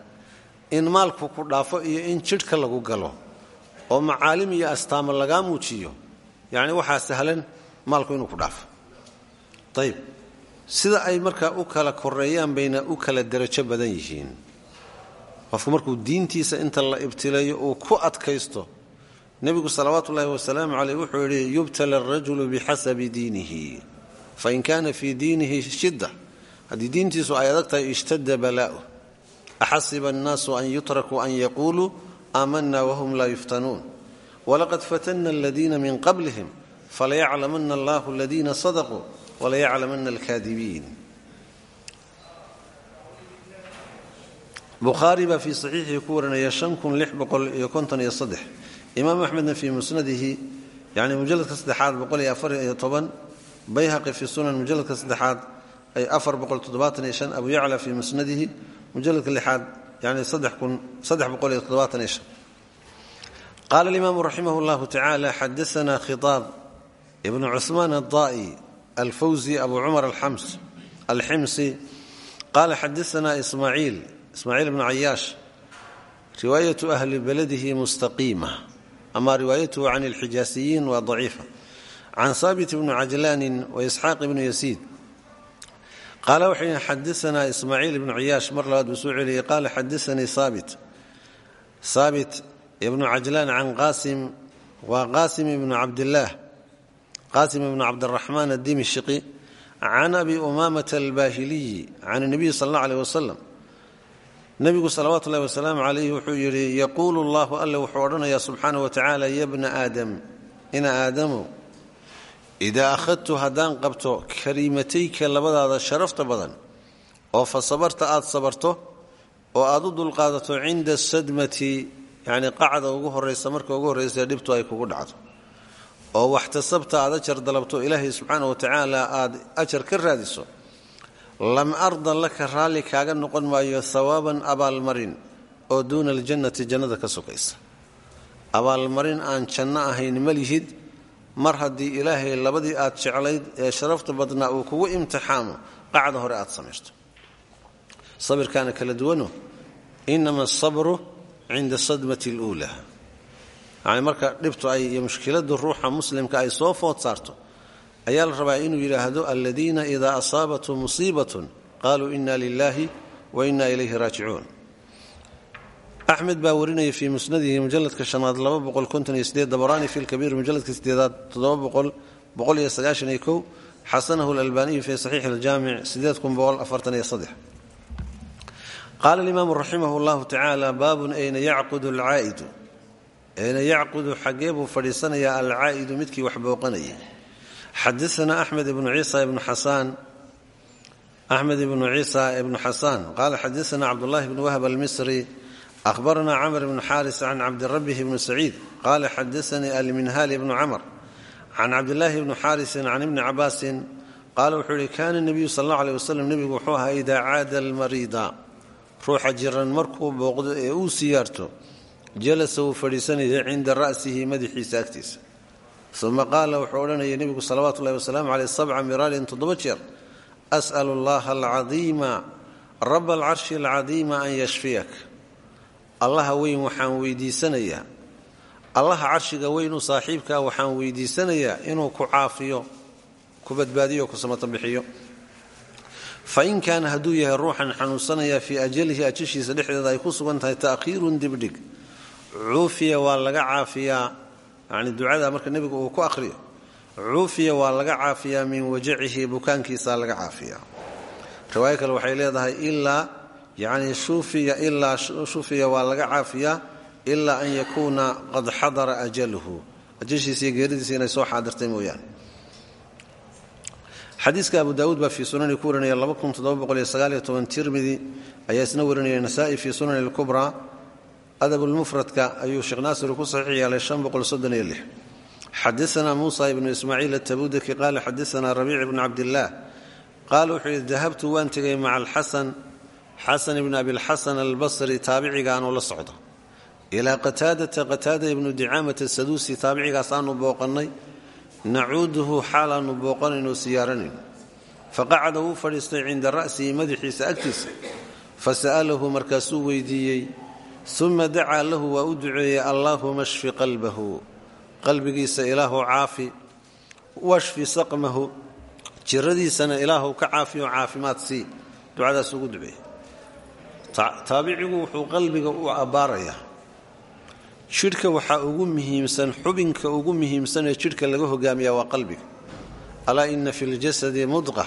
In maalku ku dhaafo iyo in jidhka lagu galo oo macaalim iyo astaamo lagaa muujiyo yacni waxaa sahlan maalku inuu ku dhaafo. Ayib sida ay markaa u kala koreeyaan bayna u kala derajo badan yihiin. Qofku markuu diintiisa inta la ibtileeyo uu ku adkaysto nebigu salawaatu ullaahi wasalaamu caleyh wuxuu yidhi yubtala arajulu bixasabi diinihi fain kaana fii diinihi shidda. Haddii diintiisu ay adag tahay ishtada balaa'u. Axasiba annaasu an yutrakuu an yaquuluu aamana wahum laa yuftanuun. Walaqad fatana aladiina min qablihim falayaclamana allahu aladiina sadaquu walayaclamana alkaadibiin bukhaari baa fii saxiixii ku warinaya imaam axmedna fii musnadihi yani mujaladka saddexaad bayhaqi fii sunan mujaladka saddexaad ay abu yacla fii musnadihi mujaladka lixaad yani qaala alimaamu raximah llahu tacaala xadaana khiaab ibnu cuثmaan adda'i alfawzi abu cumar alximsi qaala xadaana ismaaciil ismaaciil bnu cayaash riwaayatu ahli baladihi mustaqiima ama riwaayatuhu can alxijaasiyiin waa daciifa can haabit bni cajlaanin waisxaaq ibnu yasiid qaala waxay xadaanaa ismaaciil ibnu ciyaash mar labaad buu soo celiyey qaala xadaanii haabit haabit ibnu cajlaan can qaasim waa qaasim ibnu cabdillaah qaasim ibnu cabdiraxmaan addimishqi can abi umaamata albaahiliyi can اnabiyi sal allah aleh wasalam nebigu salawaatu ullahi wasalaamu calayh wuxuu yidhi yaquulu allahu alle wuxuu odhanayaa subxaana wa tacaala ya bna aadam ina aadamow idaa akhadtu haddaan qabto kariimatayka labadaada sharafta badan oo fa sabarta aad sabarto oo aad u dulqaadato cinda sadmati yacni qacda ugu horraysa marka ugu horraysa dhibtu ay kugu dhacdo oo waxtasabta aad ajar dalabto ilaahay subxaana wa tacaala aad ajar ka raadiso lam arda laka raalli kaaga noqon maayo hawaaban abaalmarin oo duuna aljannati jannada ka sokaysa abaalmarin aan janno ahayn ma lihid mar haddii ilaahay labadii aad jeclayd ee sharafta badnaa uu kugu imtixaamo qacda hore aad samaysto. Sabirkaana kala duwano inama asabru cinda sadmati اluula yani marka dhibtu ay iyo mushkiladu ruuxa muslimka ay soo food saarto ayaa la rabaa inuu yidhaahdo aladiina idaa asaabathum musiibatun qaluu ina lilahi wa ina ilayhi raajicuun. Axmed baa warinaya fii musnadihi mujaladka shanaad dabaraani fi lkabiir mujaladka sideedaad xasanahu lalbaniyu fi saxiixi ljaamic qaala alimaamu raximah llahu tacaala baabun ayna yacqudu alcaa'idu yacqudu xaggee buu fadhiisanayaa alcaa'idu midkii wax booqanayay. Xadaana axmed ibnu ciisa ibnu xasaan axmed ibnu ciisa ibnu xasaan qaala xadaana cabdullahi bnu wahb almisri ahbarana camr bnu xaaris can cabdirabih bni saciid qaala xadaanii alminhaali bnu camr can cabdilaahi bni xaarisin can ibni cabaasin qaala wuxuu yihi kaana nebiyu sal alla aleh waslem nebigu wuxuu ahaa idaa caada almariida ruuxa jiran markuu booqdo ee uu siyaarto jalasa wuu fadhiisanayay cinda ra'sihi madaxiisa agtiisa. Uma qaala wuxuu odhanayay nebigu salawaatu ullahi wasalaamu caleyh sabca miraalin toddoba jeer as'alu allaha alcadiima raba alcarshi alcadiima an yashfiyak allaha weyn waxaan weydiisanayaa. Allaha carshiga weyn u saaxiibkaa waxaan weydiisanayaa inuu ku caafiyo ku badbaadiyo ku samata bixiyo. Fain kaana hadduu yahay ruuxan xanuunsanaya fii ajalihi ajashiisa dhexdeeda ay ku sugan tahay ta'khiirun dibdhig cuufiya waa laga caafiyaa yani ducada marka nebigu uu ku akhriyo cuufiya waa laga caafiyaa min wajacihi bukaankiisa laga caafiyaa. Riwaayo kale waxay leedahay ilaa yani shufiya ilaa shufiya waa laga caafiyaa ilaa an yakuuna qad xadara ajaluhu. Ajashiisa iyo geeridiisa inay soo xaadirtay mooyaane. Xadiiska abu daawuud baa fii sunani ku warinaya tirmidi ayaa isna warinaya nasa'i fii sunani اlkubraa adabulmufradka ayuu sheekh naasir ku saxiix yeelay xadaana muusa ibnu ismaaciil atabudaki qaala xadaana rabiic ibnu cabdillaah qaala wuxuu yidhi dahabtu waan tegay maca alxasan xasan ibn abilxasan albasri taabicigaanoo la socda. Ilaa qataadata qataada ibnu dicaamata saduusi taabicigaas aanu booqannay. Nacuuduhu xaalaannu booqanaynoo siyaaranayno faqacada wuu fadhiistay cinda ra'sihi madaxiisa agtiisa. Fasa'alahu markaasuu weydiiyey uma dacaa lahu waa u duceeyey allaahuma shfi qalbahu. Qalbigiisa ilaahu caafi washfi saqmahu. Jiradiisana ilaahu ka caafiyo caafimaad sii ducadaas ugu duceeyey taabicigu wuxuu qalbiga u abbaarayaa. Jidhka waxaa ugu muhiimsan xubinka ugu muhiimsan ee jidhka laga hogaamiya waa qalbiga. Alaa ina fi ljasadi mudqa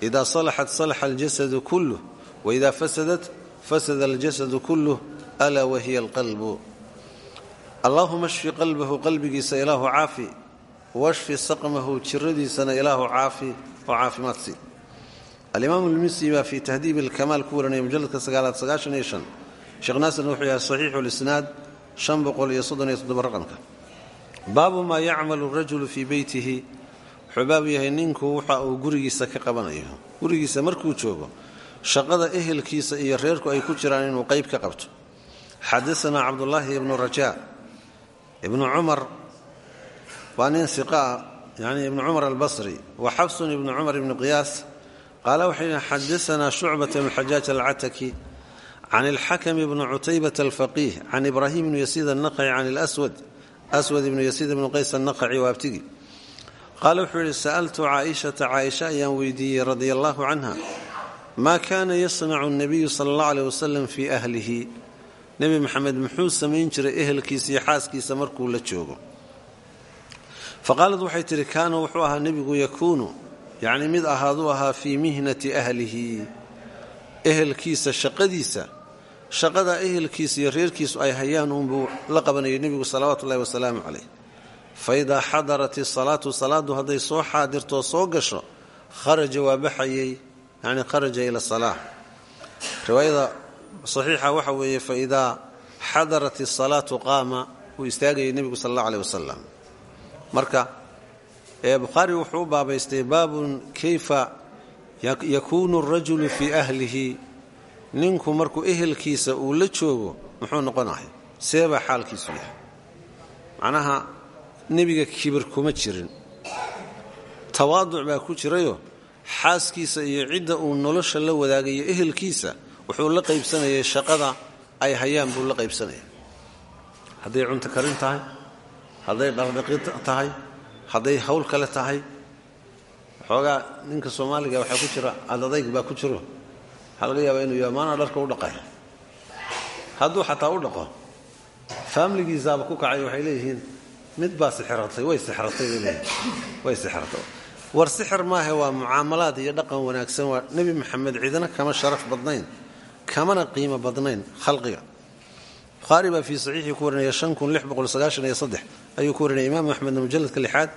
idaa salaxat salaxa aljasadu kulluh waidaa fasadat fasada aljasadu kulluh alaa wahiya alqalbu allaahuma shfi qalbahu qalbigiisa ilaahu caafi washfi saqmahu jiradiisana ilaahu caafi oo caafimaad sii alimaam lmisi baa fii tahdiib alkamaal ku waranaya mujaladka sagaalaad sagaashan iyo shan sheekh naasirna wuxuu yahay saxiixu lisnaad shan boqol iyo soddon iyo toddoba raqamka baabu maa yacmalu rajulu fii beytihi wuxuu baab yahay ninku waxa uu gurigiisa ka qabanayo gurigiisa markuu joogo shaqada ehelkiisa iyo reerku ay ku jiraan inuu qayb ka qabto xadaanaa cabdulaahi ibnu rajaa. Ibnu cumar waa nin siqaa yani ibnu cumar albasri. Wa xafsun ibnu cumar ibnu qiyaas qaala waxay yihi xadaanaa shucbata ibnu xajaaj alcataki can ilxakm bni cutaybata alfaqiih can ibraahim ibni yasiid annaqaci can lswad aswad ibnu yasiid ibnu qays annaqaci waabtigi qaala wuxuu yidhi sa'altu caaishata caaisha ayaan weydiiyey radia allahu canha maa kaana yasnacu nabiyu sala allah aleh wasalam fii ahlihi nebi maxamed muxuu samayn jiray ehelkiisa xaaskiisa markuu la joogo. Faqaalad waxay tidhi kaana wuxuu ahaa nebigu yakuunu. Yacni mid ahaaduu ahaa fii mihnati ahlihi. Ehelkiisa shaqadiisa. Shaqada ehelkiisa iyo reerkiisu ay hayaan uunbuu la qabanayay nebigu salawaatu ullahi wasalaamu caleyh fa idaa xadarat isalaatu salaaddu hadday soo xaadirtoo soo gasho kharaja waa baxayey yacni kharaja ila salaa riwaayada saxiixa waxa weeye fa idaa xadarat isalaatu qaama wuu istaagayay nebigu sal allahu aleh wasalam marka bukhaari wuxuu u baabaystay baabun kayfa yakuunu arajulu fii ahlihi. Ninku markuu ehelkiisa uu la joogo muxuu noqonaya seebaa xaalkiisu yahay. Macnaha nebiga kibir kuma jirin. Tawaaduc baa ku jirayoo xaaskiisa iyo cidda uu nolosha la wadaagayo ehelkiisa wuxuu la qaybsanayay shaqada ay hayaan buu la qaybsanaya hadday cunto karin tahay hadday dhaqdhaqi tahay hadday hawl kale tahay waxoogaa ninka soomaaliga waxaa ku jira adadayg baa ku jiro. Waxaa laga inuu yaha maanaa dharka u dhaqay. Hadduu xataa u dhaqo faamiligiisaaba ku kacay waxay leeyihiin mid baa sixiratay way siratay bay way sixratay war sixir maahe waa mucaamalaad iyo dhaqan wanaagsan. Waa nebi maxamed cidina kama sharaf badnayn kamana qiimo badnayn khalqiga. Bukhaari baa fii saxiixii ku warinaya ayuu ku warinaya imaam axmedna mujaladka lixaad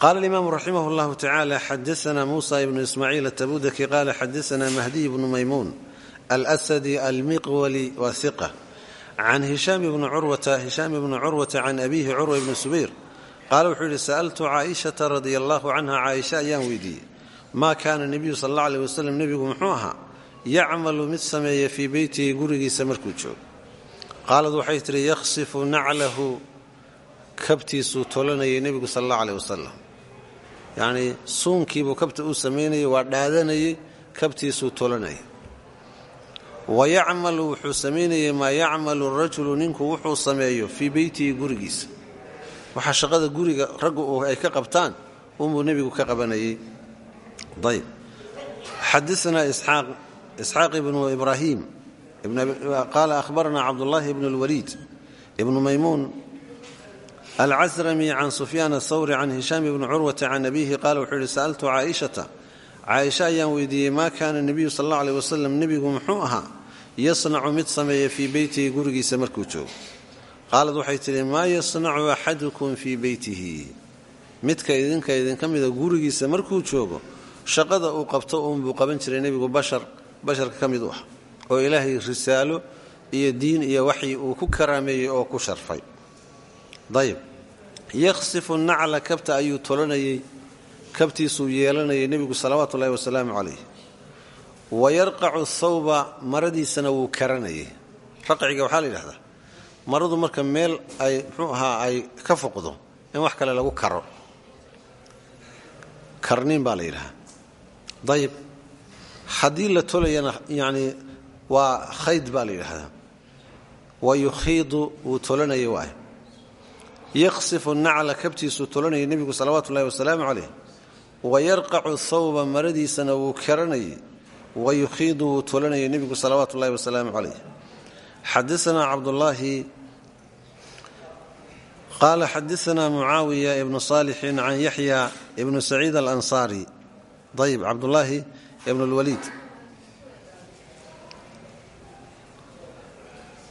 qaala alimaamu raximah llahu tacaala xadaana muusa ibnu ismaaciil atabudaki qaala xadaana mahdiy bnu maymuun alsadi almiqwali wa hiqa can hishaam ibni curwata hishaam ibni curwata can abiihi curwa ibni subayr qaala wuxuu yidhi sa'altu caaishata radia allahu canha caaisha ayaan weydiiyey maa kaana nebiyu sal alla aleh wasalam nebigu muxuu ahaa yacmalu mid sameeya fii beytihi gurigiisa markuu joogo. Qaalad waxay tidhi yakhsifu naclahu. Kabtiisuu tolanayay nebigu sal alla aleh wasalam yacnii suunkiibuu kabta uu samaynayay waa dhaadanayay kabtiisuu tolanayay. Wa yacmalu wuxuu samaynayay maa yacmalu rajulu ninku wuxuu sameeyo fii beytihi gurigiisa. Waxaa shaqada guriga raggu ay ka qabtaan unbuu nebigu ka qabanayay ayb xadaanaa isxaaq ibnu ibraahim qaala ahbarana cabdullaahi ibnu اlwaliid ibnu maymuun alcasrami can sufyaan athawri can hishaam ibni curwata can abiihi qaala wuxuu yihi sa'altu caaishata. Caaisha ayaan weydiiyey maa kaana nebiyu sal alla aleh wasalam nebigu muxuu ahaa? Yasnacu mid sameeya fii beytihi gurigiisa markuu joogo. Qaalad waxay tidhi maa yasnacu axadukum fii beytihi? Midka idinka idinka mida gurigiisa markuu joogo shaqada uu qabto uunbuu qaban jiray nebigu bashar. Basharka ka mid u ah oo ilaahay risaalo iyo diin iyo waxyi uu ku karaameeyey oo ku sharfay. Dayib. Yakhsifu nacla kabta ayuu tolanayey. Kabtiisuu yeelanayay nebigu salawaatu ullahi wasalaamu calayh wa yarqacu thawba maradiisana wuu karanayay raqciga waxaa la yidhahdaa maradu marka meel ay ahaa ay ka foqdo in wax kale lagu karo. Karniin baa la yidhahaa dayib. Haddii la tolayana yacni waa khayd baa la yidhaahdaa wa yukhiidu wuu tolanayay waay yakhsifu nacla kabtiisuu tolanayay nebigu salawaatu ullahi wasalaamu calayh. Wa yarqacu thawba maradiisana wuu karanayay. Wa yukhiidu wuu tolanayay nebigu salawaatu ullahi wasalaamu calayh. Xadaanaa cabdullaahi qaala xadaanaa mucaawiya ibnu saalixin can yaxya ibnu saciid alansaari ayib cabdullaahi ibn اlwaliid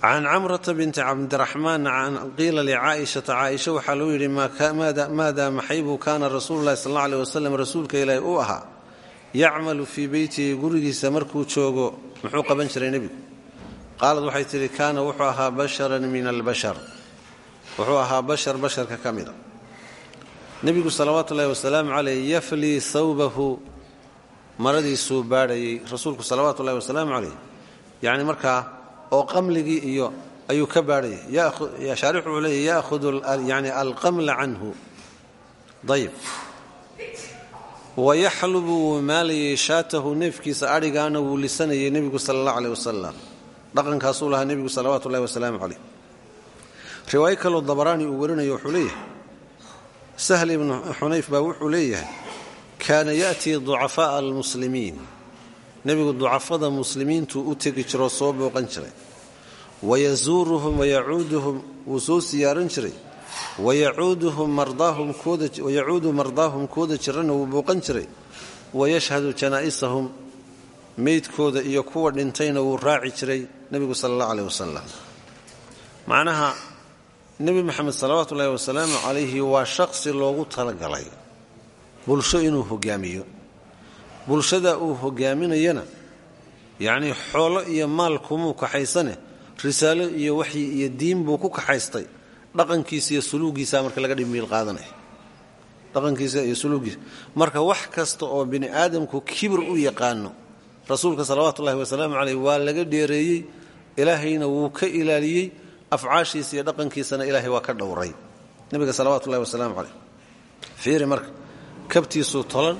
can camrata binti cabdiraxmaan qiila licaaishata caaisha waxaa loo yidhi maada maxaybuu kaana rasuulu lahi sal alla aleh wasalam rasuulka ilaahi uu ahaa yacmalu fii beytihi gurigiisa markuu joogo muxuu qaban jiray nebigu qaalad waxay tidhi kaana wuxuu ahaa basharan min albashar wuxuu ahaa bashar basharka ka mida nebigu salawaatu ullahi wasalaamu caleyh yaflii thawbahu maradiisuu baadhayey rasuulku salawaatu ullahi wasalaamu caleyh yacni markaa oo qamligii iyo ayuu ka baadhayay shaarix wuxuu leeya yaahudu yani alqamla canhu. Ayib wayaxlubu wuu maalayey shaatahu neefkiisa adhigaana wuu lisanayay nebigu sala allah aleh wasalam dhaqankaasuu lahaa nebigu salawaatu ullahi wasalaamu caleyh riwaayo kaloo dabaraani uu warinayo wuxuu sahl ibnu xunayf baa wuxuu leeyahay kaana ya'tii ducafaaa almuslimiin. Nebigu ducafada muslimiintuu u tegi jiroo soo booqan jiray. Wayasuuruhum wayacuuduhum wuu soo siyaaran jiray. Wayacuudu mardaahum kooda jirana wuu booqan jiray. Wayashhadu janaa'isahum meydkooda iyo kuwa dhintayna wuu raaci jiray nebigu sala allah aleh wasalam macnaha nebi maxamed salawaatu ullahi wasalaamu calayhi waa shaqsi loogu talagalay bulsho inuu hogaamiyo. Bulshada uu hogaaminayana yacnii xoolo iyo maal kumuu kaxaysane risaalo iyo waxyi iyo diin buu ku kaxaystay. Dhaqankiisa iyo suluugiisa marka laga dhimbiil qaadanaya dhaqankiisa iyo suluugiisa. Marka wax kasta oo bini aadamku kibir u yaqaano rasuulka salawaatuullahi wasalaamu caleyh waa laga dheereeyey ilaahayna wuu ka ilaaliyey afcaashiisa iyo dhaqankiisana ilaahay waa ka dhowray. Nebiga salawatullahi wasalaamu caleyh fiiri marka kabtiisuu tolan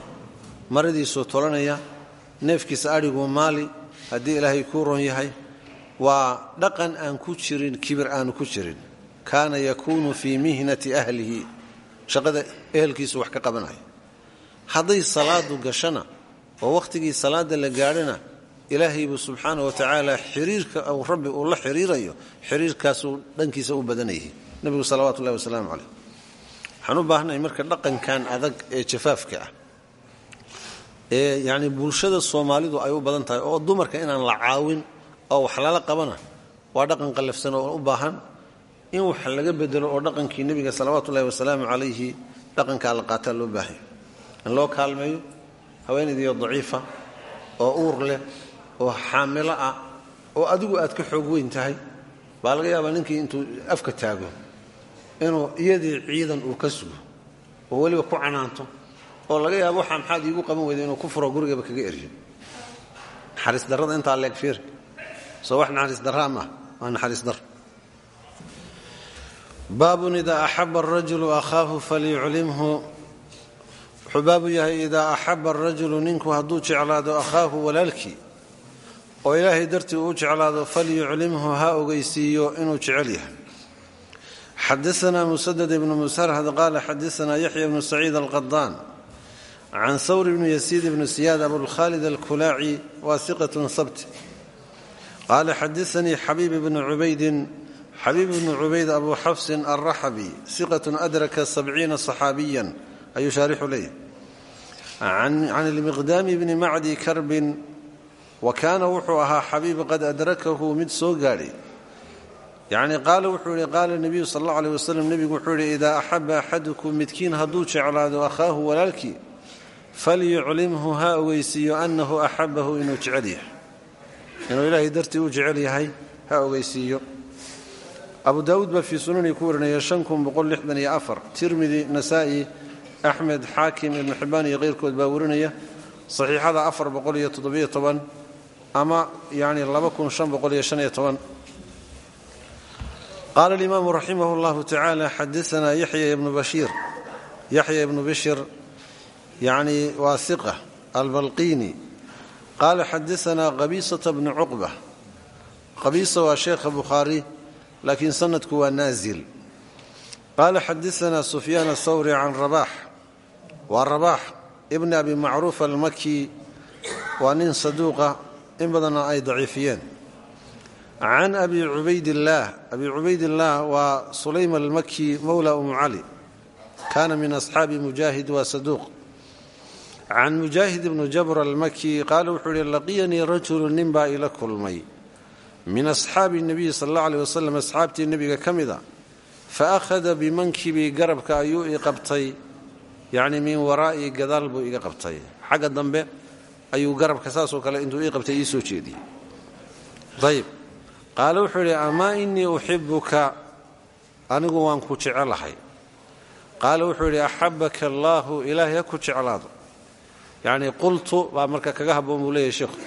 maradiisuu tolanaya neefkiisa adhiguu maali haddii ilaahay kuu ron yahay waa dhaqan aan ku jirin kibir aanu ku jirin. Kaana yakuunu fii mihnati ahlihi. Shaqada ehelkiisu wax ka qabanaya hadday salaadu gashana oo wakhtigii salaada la gaadhana ilaahay buu wa tacaala xiriirka rabbi uu la xiriirayo xiriirkaasuu dhankiisa u badanayay. Nebigu salawaatu ullahi wasalaamu caleyh waxaan u baahnahay marka dhaqankan adag ee jafaafka ah ee yacni bulshada soomaalidu ay u badan tahay oo dumarka inaan la caawin oo wax lala qabana waa dhaqan qallafsan oo u baahan in wax laga bedelo oo dhaqankii nebiga salawaatuullahi wasalaamu calayhi dhaqankaa la qaataa loo baahanya in loo kaalmeeyo haweenaydiiyo daciifa oo uur leh oo xaamilo ah oo adigu aad ka xoog weyn tahay baa laga yaabaa ninkii intuu afka taago inuu iyadii ciidan uu ka sugo oo weliba ku canaanto oo laga yaabo waxaa maxaad iigu qaban weyda inuu ku furo gurigaba kaga eriyo naxariis darrada intaa leeg fiir soo wax naxariis darraa maaha waa naxariis dar. Baabun idaa axaba arajulu akhaahu falyuclimhu. Wuxuu baabu yahay idaa axaba arajulu ninku hadduu jeclaado akhaahu walaalkii oo ilaahay dartii uu jeclaado falyuclimhu ha ogeysiiyo inuu jecel yahay xadaana musadad ibnu musarhad qaala xadaana yaxya bnu saciid alqadaan can hawr bni yasiid bni siyaad abulkhaalid alkulaaci waasiqatun sabt qaala xadaanii xabiib bnu cubaydin xabiib bnu cubayd abu xafsin alraxabi siqatun adraka sabciina صaxaabiyan ayuu shaarixu leeyahy can ilmiqdaami bni macdi karbin wa kaana wuxuu ahaa xabiib qad adrakahu mid soo gaadhay yacni qaala wuxuu yihi qaala nebiyu sal alla aleh wasalam wuxuu yihi idaa axaba axadukum midkiin hadduu jeclaado akhaahu walaalkii falyuclimhu ha ogeysiiyo annahu axabahu inuu jecel yahay. Inuu ilaahay dartii u jecel yahay ha ogeysiiyo. Abu daawuud baa fii sunanii ku warinaya tirmidi nasaa'i axmed xaakim ibnu xibbaan iyo keyrkood baa warinaya. Saxiixada ama yani qaala alimaamu raximah اllahu tacaala xadaanaa yaxya ibnu bashiir yaxya ibnu bishir yani waa iqa albalqiini qaala xadaanaa qabiisata bnu cuqba qabiisa waa sheekha bukhaari laakiin sanadku waa naazil qaala xadaanaa sufyaan athawri can rabax waa rabax ibni abi macruuf almaki waa nin saduuqa in badanna ay daciifiyeen can abi cubaydillaah abi cubaydillaah waa sulaym almaki mowla umu cali kaana min asxaabi mujaahid waa saduuq can mujaahid ibnu jabr almaki qaala wuxuu yihi laqiyanii rajulu nin baa ila kulmay min asxaabi nebiyi sal alla aleh wasalam asxaabtii nebiga ka mida fa akhada bimankibii garabka ayuu ii qabtay yacni min waraa'i gadaal buu iga qabtay xagga dambe ayuu garabka saasoo kale intuu ii qaale wuxuu yidhi amaa innii uxibuka anigu waan ku jecelahay qaale wuxuu yidhi axabaka allaahu ilaahay ha ku jeclaado. Yacnii qultu baa marka kaga habboon buu leeyahy sheikhu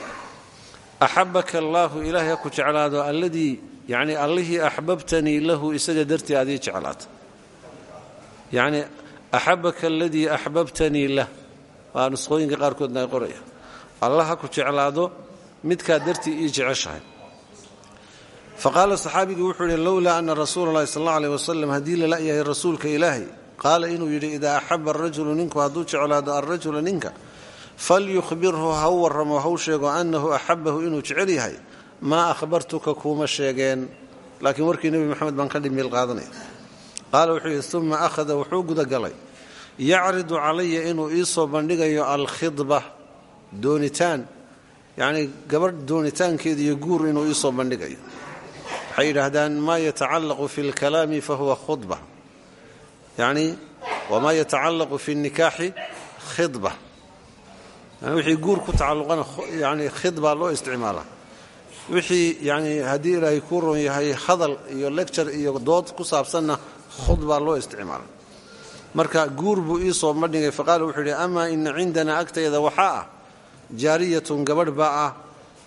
axabaka allaahu ilaahay ha ku jeclaado alladii yacnii allihii axbabtanii lahu isaga dartii aad ii jeclaata yacnii axabaka aladii axbabtanii lah. Waa nusqooyinka qaarkoodna ay qoraya. Allah ku jeclaado midkaa dartii ii jeceshahay faqaala saxaabigii wuxuu yidhi lowlaa ana rasuula allahi sal alla aleh wasalam haddii lala yahay rasuulka ilaahay qaala inuu yidhi idaa axaba arajulu ninku hadduu jeclaado alrajula ninka falyukhbirhu ha u warramo hau sheego annahu axabahu inuu jecel yahay maa ahbartuka kuuma sheegeen laakiin warkii nebi moxamed baan ka dhimiil qaadanaya qaala wuxuu yidhi uma akhada wuxuu gudagalay yacridu calaya inuu ii soo bandhigayo alkhidba doonitaan yacnii gabadh doonitaankeeda iyo guur inuu ii soo bandhigayo waxay yidhaahdaan maa yatacallaqu fi lkalaami fahuwa khudba. Yacnii wamaa yatacallaqu fi nikaaxi khidba. Wixii guur ku tacalluqana yani khidbaa loo isticmaala. Wixii yani haddii ilaahay kuu ron yahay hadal iyo lecture iyo dood ku saabsanna khudbaa loo isticmaala. Marka guur buu ii soo madhigay faqaala wuxuu yidhi amaa ina cindanaa agtayda waxaa ah jaariyatun gabadh baa ah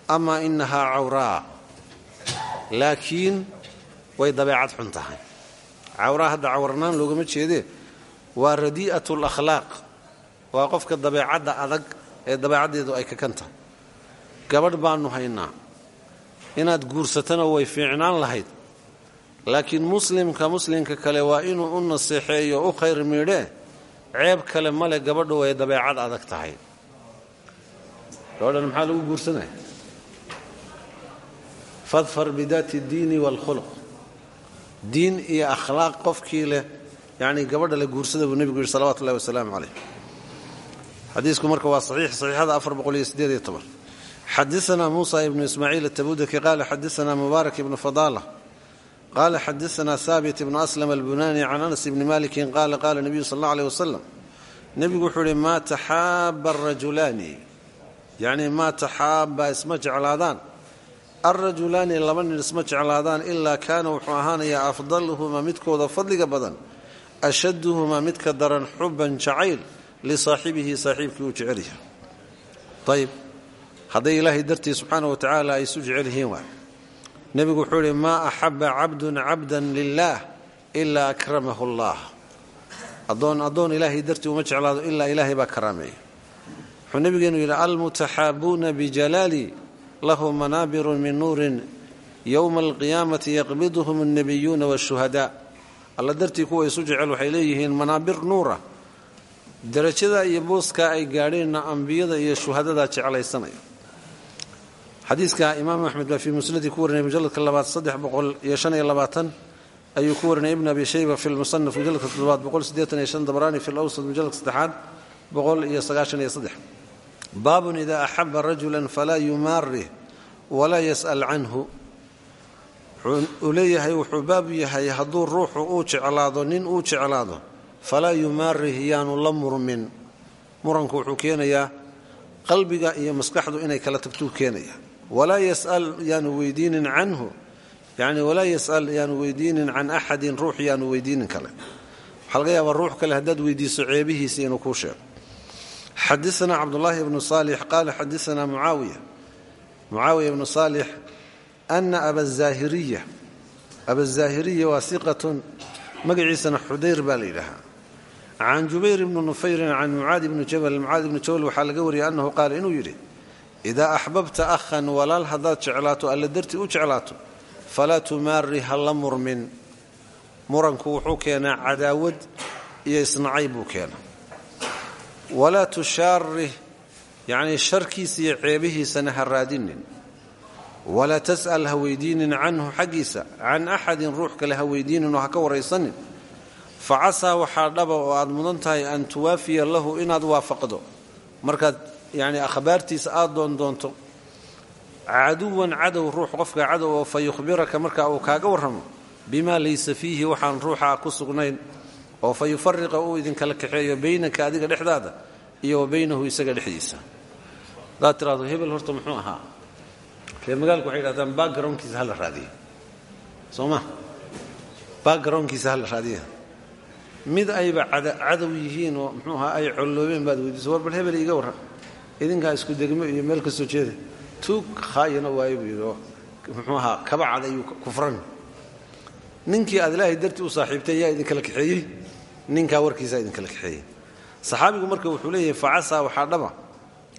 amaa innahaa cawraa laakiin way dabeecad xun tahay. Cawraa hadda cawarnaan loogama jeedee waa radii'at lakhlaaq waa qofka dabeecadda adag ee dabeecaddeedu ay kakan tahay gabadh baannu haynaa. Inaad guursatana way fiicnaan lahayd. Laakiin muslimka muslimka kale waa inuu u naseexeeyo u khayr miidhee ceeb kale male gabadhu way dabeecad adag tahay. Gabadhan maxaa lagu guursanaya fadfar bidaati diini wlkhuluq diin iyo akhlaaq qofkii leh yani gabadha la guursada buu nebigu yihi salawatu ullahi wasalaamu caleyh xadiisku marka waa saxiix saxiixada afar boqoliyo sideediyo toban. Xadaana muusa ibnu ismaaciil atabudaki qaala xadaana mubaarak ibnu fadaala qaala xadaana saabit ibnu aslama albunani can anas ibni malikin qaala qaala nebiyu sal alla aleh wasalam nebigu wuxuu yihi maa taxaaba arajulaani yacnii maa taxaaba isma jeclaadaan alrajulaani laba nin isma jeclaadaan ilaa kaana wuxuu ahaanayaa afdaluhumaa midkooda fadliga badan ashaduhumaa midka daran xuban jacayl lisaaxibihi saaxiibkii uu jecel yahay ayb hadday ilaahay dartii subxaana wa tacaala ay isu jecel yihiin waa nebigu wuxuu ihi maa axaba cabdun cabdan lilaah ilaa akramahu allah addoon addoon ilaahay dartii uma jeclaado ilaa ilaahay baa karaameeya wuxuu nebigeenu yidhi almutaxaabuuna bijalaali lahu manaabiru min nuurin yowma alqiyaamati yaqbiduhum alnebiyuuna waashuhadaa alla dartii kuwa isu jecel waxay leeyihiin manaabir nuura. Darajada iyo booskaa ay gaadheenna ambiyada iyo shuhadadaa jeclaysanaya xadiiska imaam axmed baa fii musnadii ku warinay mujaladka labaad saddex boqol iyo shan iyo labaatan ayuu ku warinay ibn abi shayba fi lmusanaf mujaladka toddobaad boqol siddeetan iyo shan dabraani fi lawsad mujaladka saddexaad boqol baabun idaa axaba rajulan falaa yumaarih walaa yas'al canhu. Uu leeyahay wuxuu baabu yahay hadduu ruuxu uu jeclaado nin uu jeclaado falaa yumaarih yaanu la murmin. Muranku wuxuu keenayaa qalbiga iyo maskaxdu inay kala tagtuu keenaya walaa yas'al yaanu weydiinin canhu. Yacni walaa yas'al yaanu weydiinin can axadin ruux yaanu weydiinin kale. Waxaa laga yaabaa ruux kale haddaad xadana cabdulaahi bnu salix qaala xadaana muaawiya mucaawiya bnu saalix ana abaaahiriya abazaahiriya waa iqatun magaciisana xudayr baa la yidhaahaa can jubayr bni nufayrin can mucaadi bni jabal mucaadi bni jabal waxaa laga wariyay annahu qaala inuu yidhi idaa axbabta ahan walaal haddaad jeclaato alla dartii u jeclaato falaa tumaari hala murmin muranku wuxuu keenaa cadaawad iyo isnacay buu keenaa walaa tushaarih yacnii sharkiisa iyo ceebihiisana ha raadinin. Walaa tas'al ha weydiinin canhu xaggiisa can axadin ruux kale ha weydiinin oo ha ka waraysanin. Fa casaa waxaa dhaba oo aad mudan tahay an tuwaafiya lahu inaad waafaqdo. Markaad yacnii akhbaartiisa aad doondoonto caduwan cadow ruux qofka cadow oo fa yukhbiraka marka uu kaaga warramo bimaa laysa fiihi waxaan ruuxa ku sugnayn oo fa yufariqa uu idinkala kaxeeyo baynaka adiga dhexdaada iyo wa baynahu isaga dhexdiisa. Hadaad tiraado hebel horta muxuu ahaa? Ree magaalku waxay dhahdaan backgroundkiisa hala raadiyo. Soo ma? Backgroundkiisa hala raadiya mid ayba cadow yihiin oo muxuu ahaa ay colloobeen baad weydiiso war bal hebel iiga warran idinkaa isku degmo iyo meel ka soo jeeda. Tuug khaayana waayo buu muxuu ahaa kaba cad ayuu kufran ninkii aad ilaahay u saaxiibtay yaa idinkala kaxeeyey ninkaa warkiisaa idinkala kaxeeyey. Saxaabigu marka wuxuu leeyahay facasaa waxaa dhaba.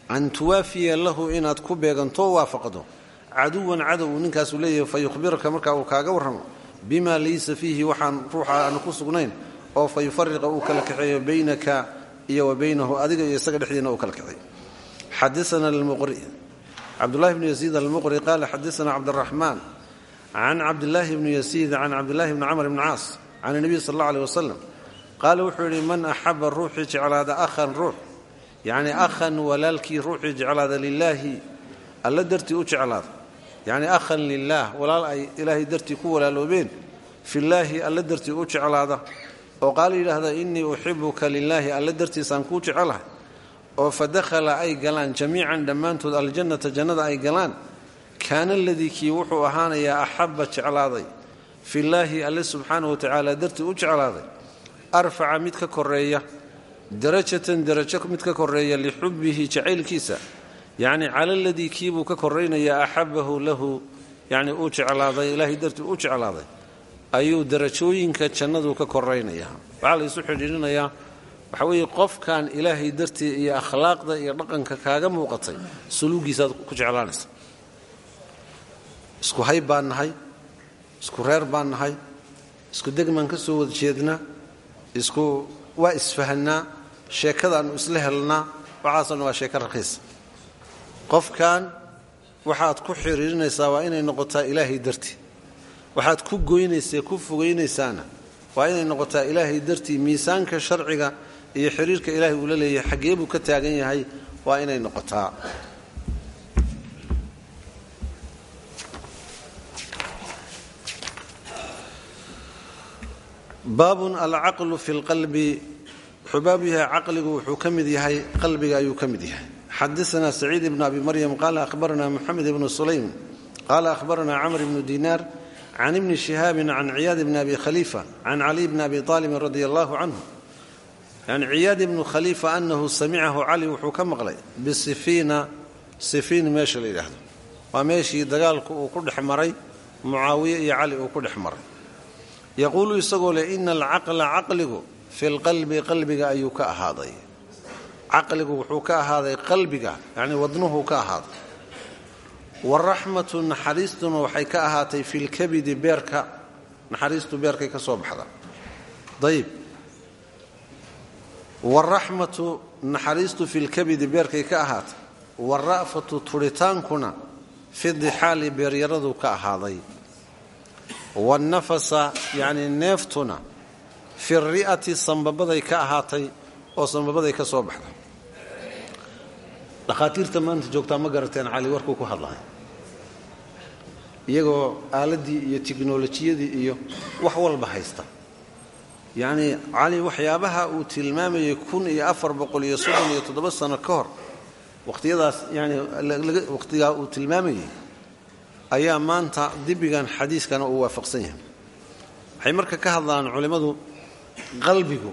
An tuwaafiya lahu inaad ku beegantoo waafaqdo. Caduwan cadow uu ninkaasuu leeyahay fa yukhbiraka marka uu kaaga warramo. Bima laysa fiihi waxaan ruuxa aanu ku sugnayn. Oo fa yufariqa uu kala kaxeeyo baynaka iyo wa baynahu adiga iyo isaga dhexdiina uu kala kaxeeyo. Xadaana almuqri. Cabdullahi bnu yasiid almuqri qaala xadaana cabdiraxmaan can cabdillaahi bni yasiid can cabdillahi bni camr bni caas can nebiy sal alla aleh wasalam qaala wuxuu yidhi man axaba ruuxii jeclaada ahan ruux. Yacni akhan walaalkii ruuxii jeclaada lilaahi alla dartii u jeclaada. Yacni akhan lilaah walaal ay ilaahay dartii ku walaaloobeen fillaahi alla dartii u jeclaada. Oo qaala yidhaahda innii uxibuka lilaahi alla dartiisaan kuu jecelahay. Oo fa dakhala ay galaan jamiican dhammaantood aljannata jannada ay galaan. Kaana aladii kii wuxuu ahaanayaa axabba jeclaaday. Fillaahi alle subxaana wa tacaala dartii u jeclaaday arfaca mid ka koreeya darajatan darajo mid ka koreeya lixubbihi jacaylkiisa. Yacni cala aladii kiibuu ka koraynayaa axabahu lahu yacni uu jeclaaday ilaahay dartii u jeclaaday ayuu darajooyinka jannadu ka koraynayaa waxaa la isu xidhiirinayaa waxa weeye qofkan ilaahay dartii iyo akhlaaqda iyo dhaqanka kaaga muuqatay suluugiisaad ku jeclaanaysa. Isku hayb baan nahay isku reer baan nahay isku degmaan ka soo wada jeednaa isku waa isfahanaa sheekadaannu isla helnaa waxaasoo dhan waa sheeko raqiisa qofkan waxaad ku xiriirinaysaa waa inay noqotaa ilaahay dartii. Waxaad ku goynaysaa ku fogaynaysaana waa inay noqotaa ilaahay dartii. Miisaanka sharciga iyo xiriirka ilaahay uu la leeyahay xaggee buu ka taagan yahay waa inay noqotaa baabun alcaqlu fi lqalbi wuxuu baab yahay caqligu wuxuu ka mid yahay qalbiga ayuu ka mid yahay. Xadaana saciid ibn abi maryam qaala ahbarana moxamed ibnu sulaym qaala ahbarana camr ibnu dinaar can ibni shihaabin can ciyaad ibni abi khaliifa can caliy bni abi aalibin radi allahu canhu. Yani ciyaad ibnu khaliifa anahu samicahu cali wuxuu ka maqlay bisifiina sifiin meesha la yidhaahdo. Waa meeshii dagaalku yaquulu isagoo leh ina alcaqla caqligu fi lqalbi qalbiga ayuu ka ahaaday. Caqligu wuxuu ka ahaaday qalbiga yani wadnuhu ka ahaaday. Waraxmatu naxariistuna waxay ka ahaatay fi lkabidi beerka naxariistu beerkay ka soo baxda. Ayib waraxmatu naxariistu fi lkabidi beerkay ka ahaatay. Wara'fatu turitaankuna fi beeryaradu ka ahaaday wanafasa yacni neeftuna fi ri'ati sambabaday ka ahaatay oo sambabaday ka soo baxda dhakhaatiirta maanta joogtaa ma garateen cali warkuu ku hadlahay iyagoo aaladdii iyo tiknolojiyadii iyo wax walba haysta yacnii cali waxyaabaha uu tilmaamayay kun iyo afar boqol iyo soddon iyo toddoba sano ka hor waqhtiyadaas yani waqhtigaa uu tilmaamayay ayaa maanta dibigan xadiiskana uu waafaqsan yahay. Waxay marka ka hadlaan culimmadu qalbigu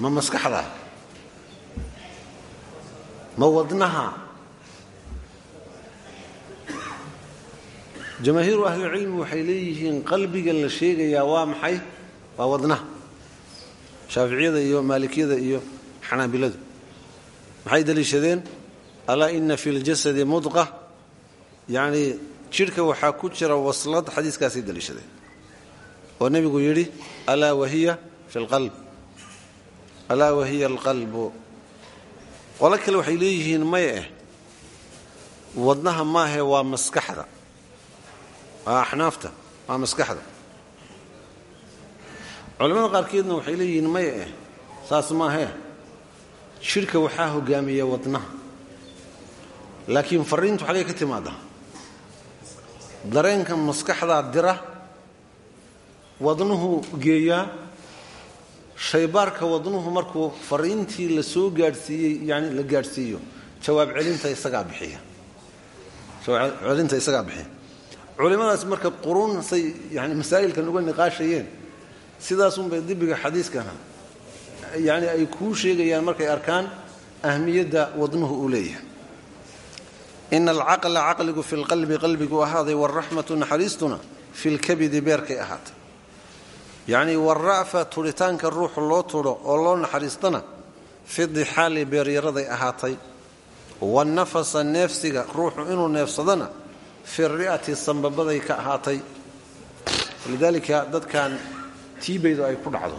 ma maskaxda ma wadnaha? Jamaahiiru ahlilcilmi waxay leeyihiin qalbiga la sheegayaa waa maxay? Waa wadnaha. Shaaficiyada iyo maalikiyada iyo xanaabiladu. Maxay daliishadeen? Alaa ina fi ljasadi mudqa yacnii jidhka waxaa ku jira waslad xadiiskaasay daliishadeen oo nebigu yidhi alaa wahiya fi lqalb alaa wahiya alqalbu qolo kale waxay leeyihiin may eh wadnaha maahe waa maskaxda. Waa axnaafta waa maskaxda. Culamada qaarkeedna waxay leeyihiin may eh saas maahee jidhka waxaa hogaamiya wadnaha. Laakiin fariintu xaggay ka timaada dareenka maskaxdaa dira wadnuhu geeyaa shaybaarka wadnuhu markuu fariintii la soo gaadhsiiyey yani la gaadhsiiyo jawaab celinta isagaa bixiya. Jawaab celinta isagaa bixiya. Culimmadaas marka quruunsay yani masaa'ilkan uga niqaashayeen sidaasunbay dibiga xadiiskana yani ay kuu sheegayaan markay arkaan ahmiyadda wadnuhu uu leeyahay ina alcaqla caqligu fi lqalbi qalbigu ahaaday waraxmatu naxariistuna fi lkabidi beerkay ahaatay. Yacnii wara'fa turitaanka ruuxu loo tudho oo loo naxariistana fi dixaali beeryaraday ahaatay. Wanafasa neefsiga ruuxu inuu neefsadana fi ri'ati sambabaday ka ahaatay. Lidaalika dadkan tiibaydu ay ku dhacdo.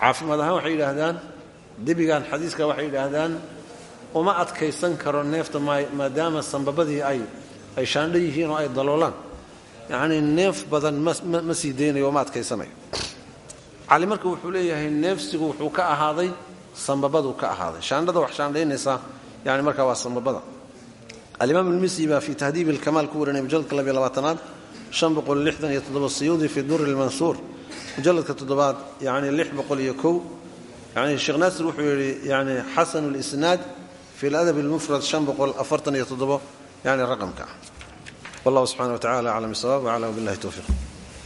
Caafimaad ahaan waxay yidhaahdaan debigan xadiiska waxay yidhaahdaan uma adkaysan karo neefta maadaama sambabadii ay ay shaandho yihiin oo ay daloolaan. Yacnii neef badan ma sii daynayo ma adkaysanayo. Cali marka wuxuu leeyahay neefsigu wuxuu ka ahaaday sambabaduu ka ahaaday. Shaandhada wax shaandhaynaysaa yani markaa waa sambabada. Alimaam ilmisi baa fii tahdiib ilkamaal ku warinay mujaladka labiyo labaatanaad shan boqol lixdan iyo toddoba siyuudi fii duri lmansuur mujaladka toddobaad yani lix boqol iyo kow. Yani sheekh naasir fi ladab lmufrad shan boqol afartan iyo toddobo yani raqamka ah wallahu subxana wa tacala aclam bisawaab waclam billahi towfiiq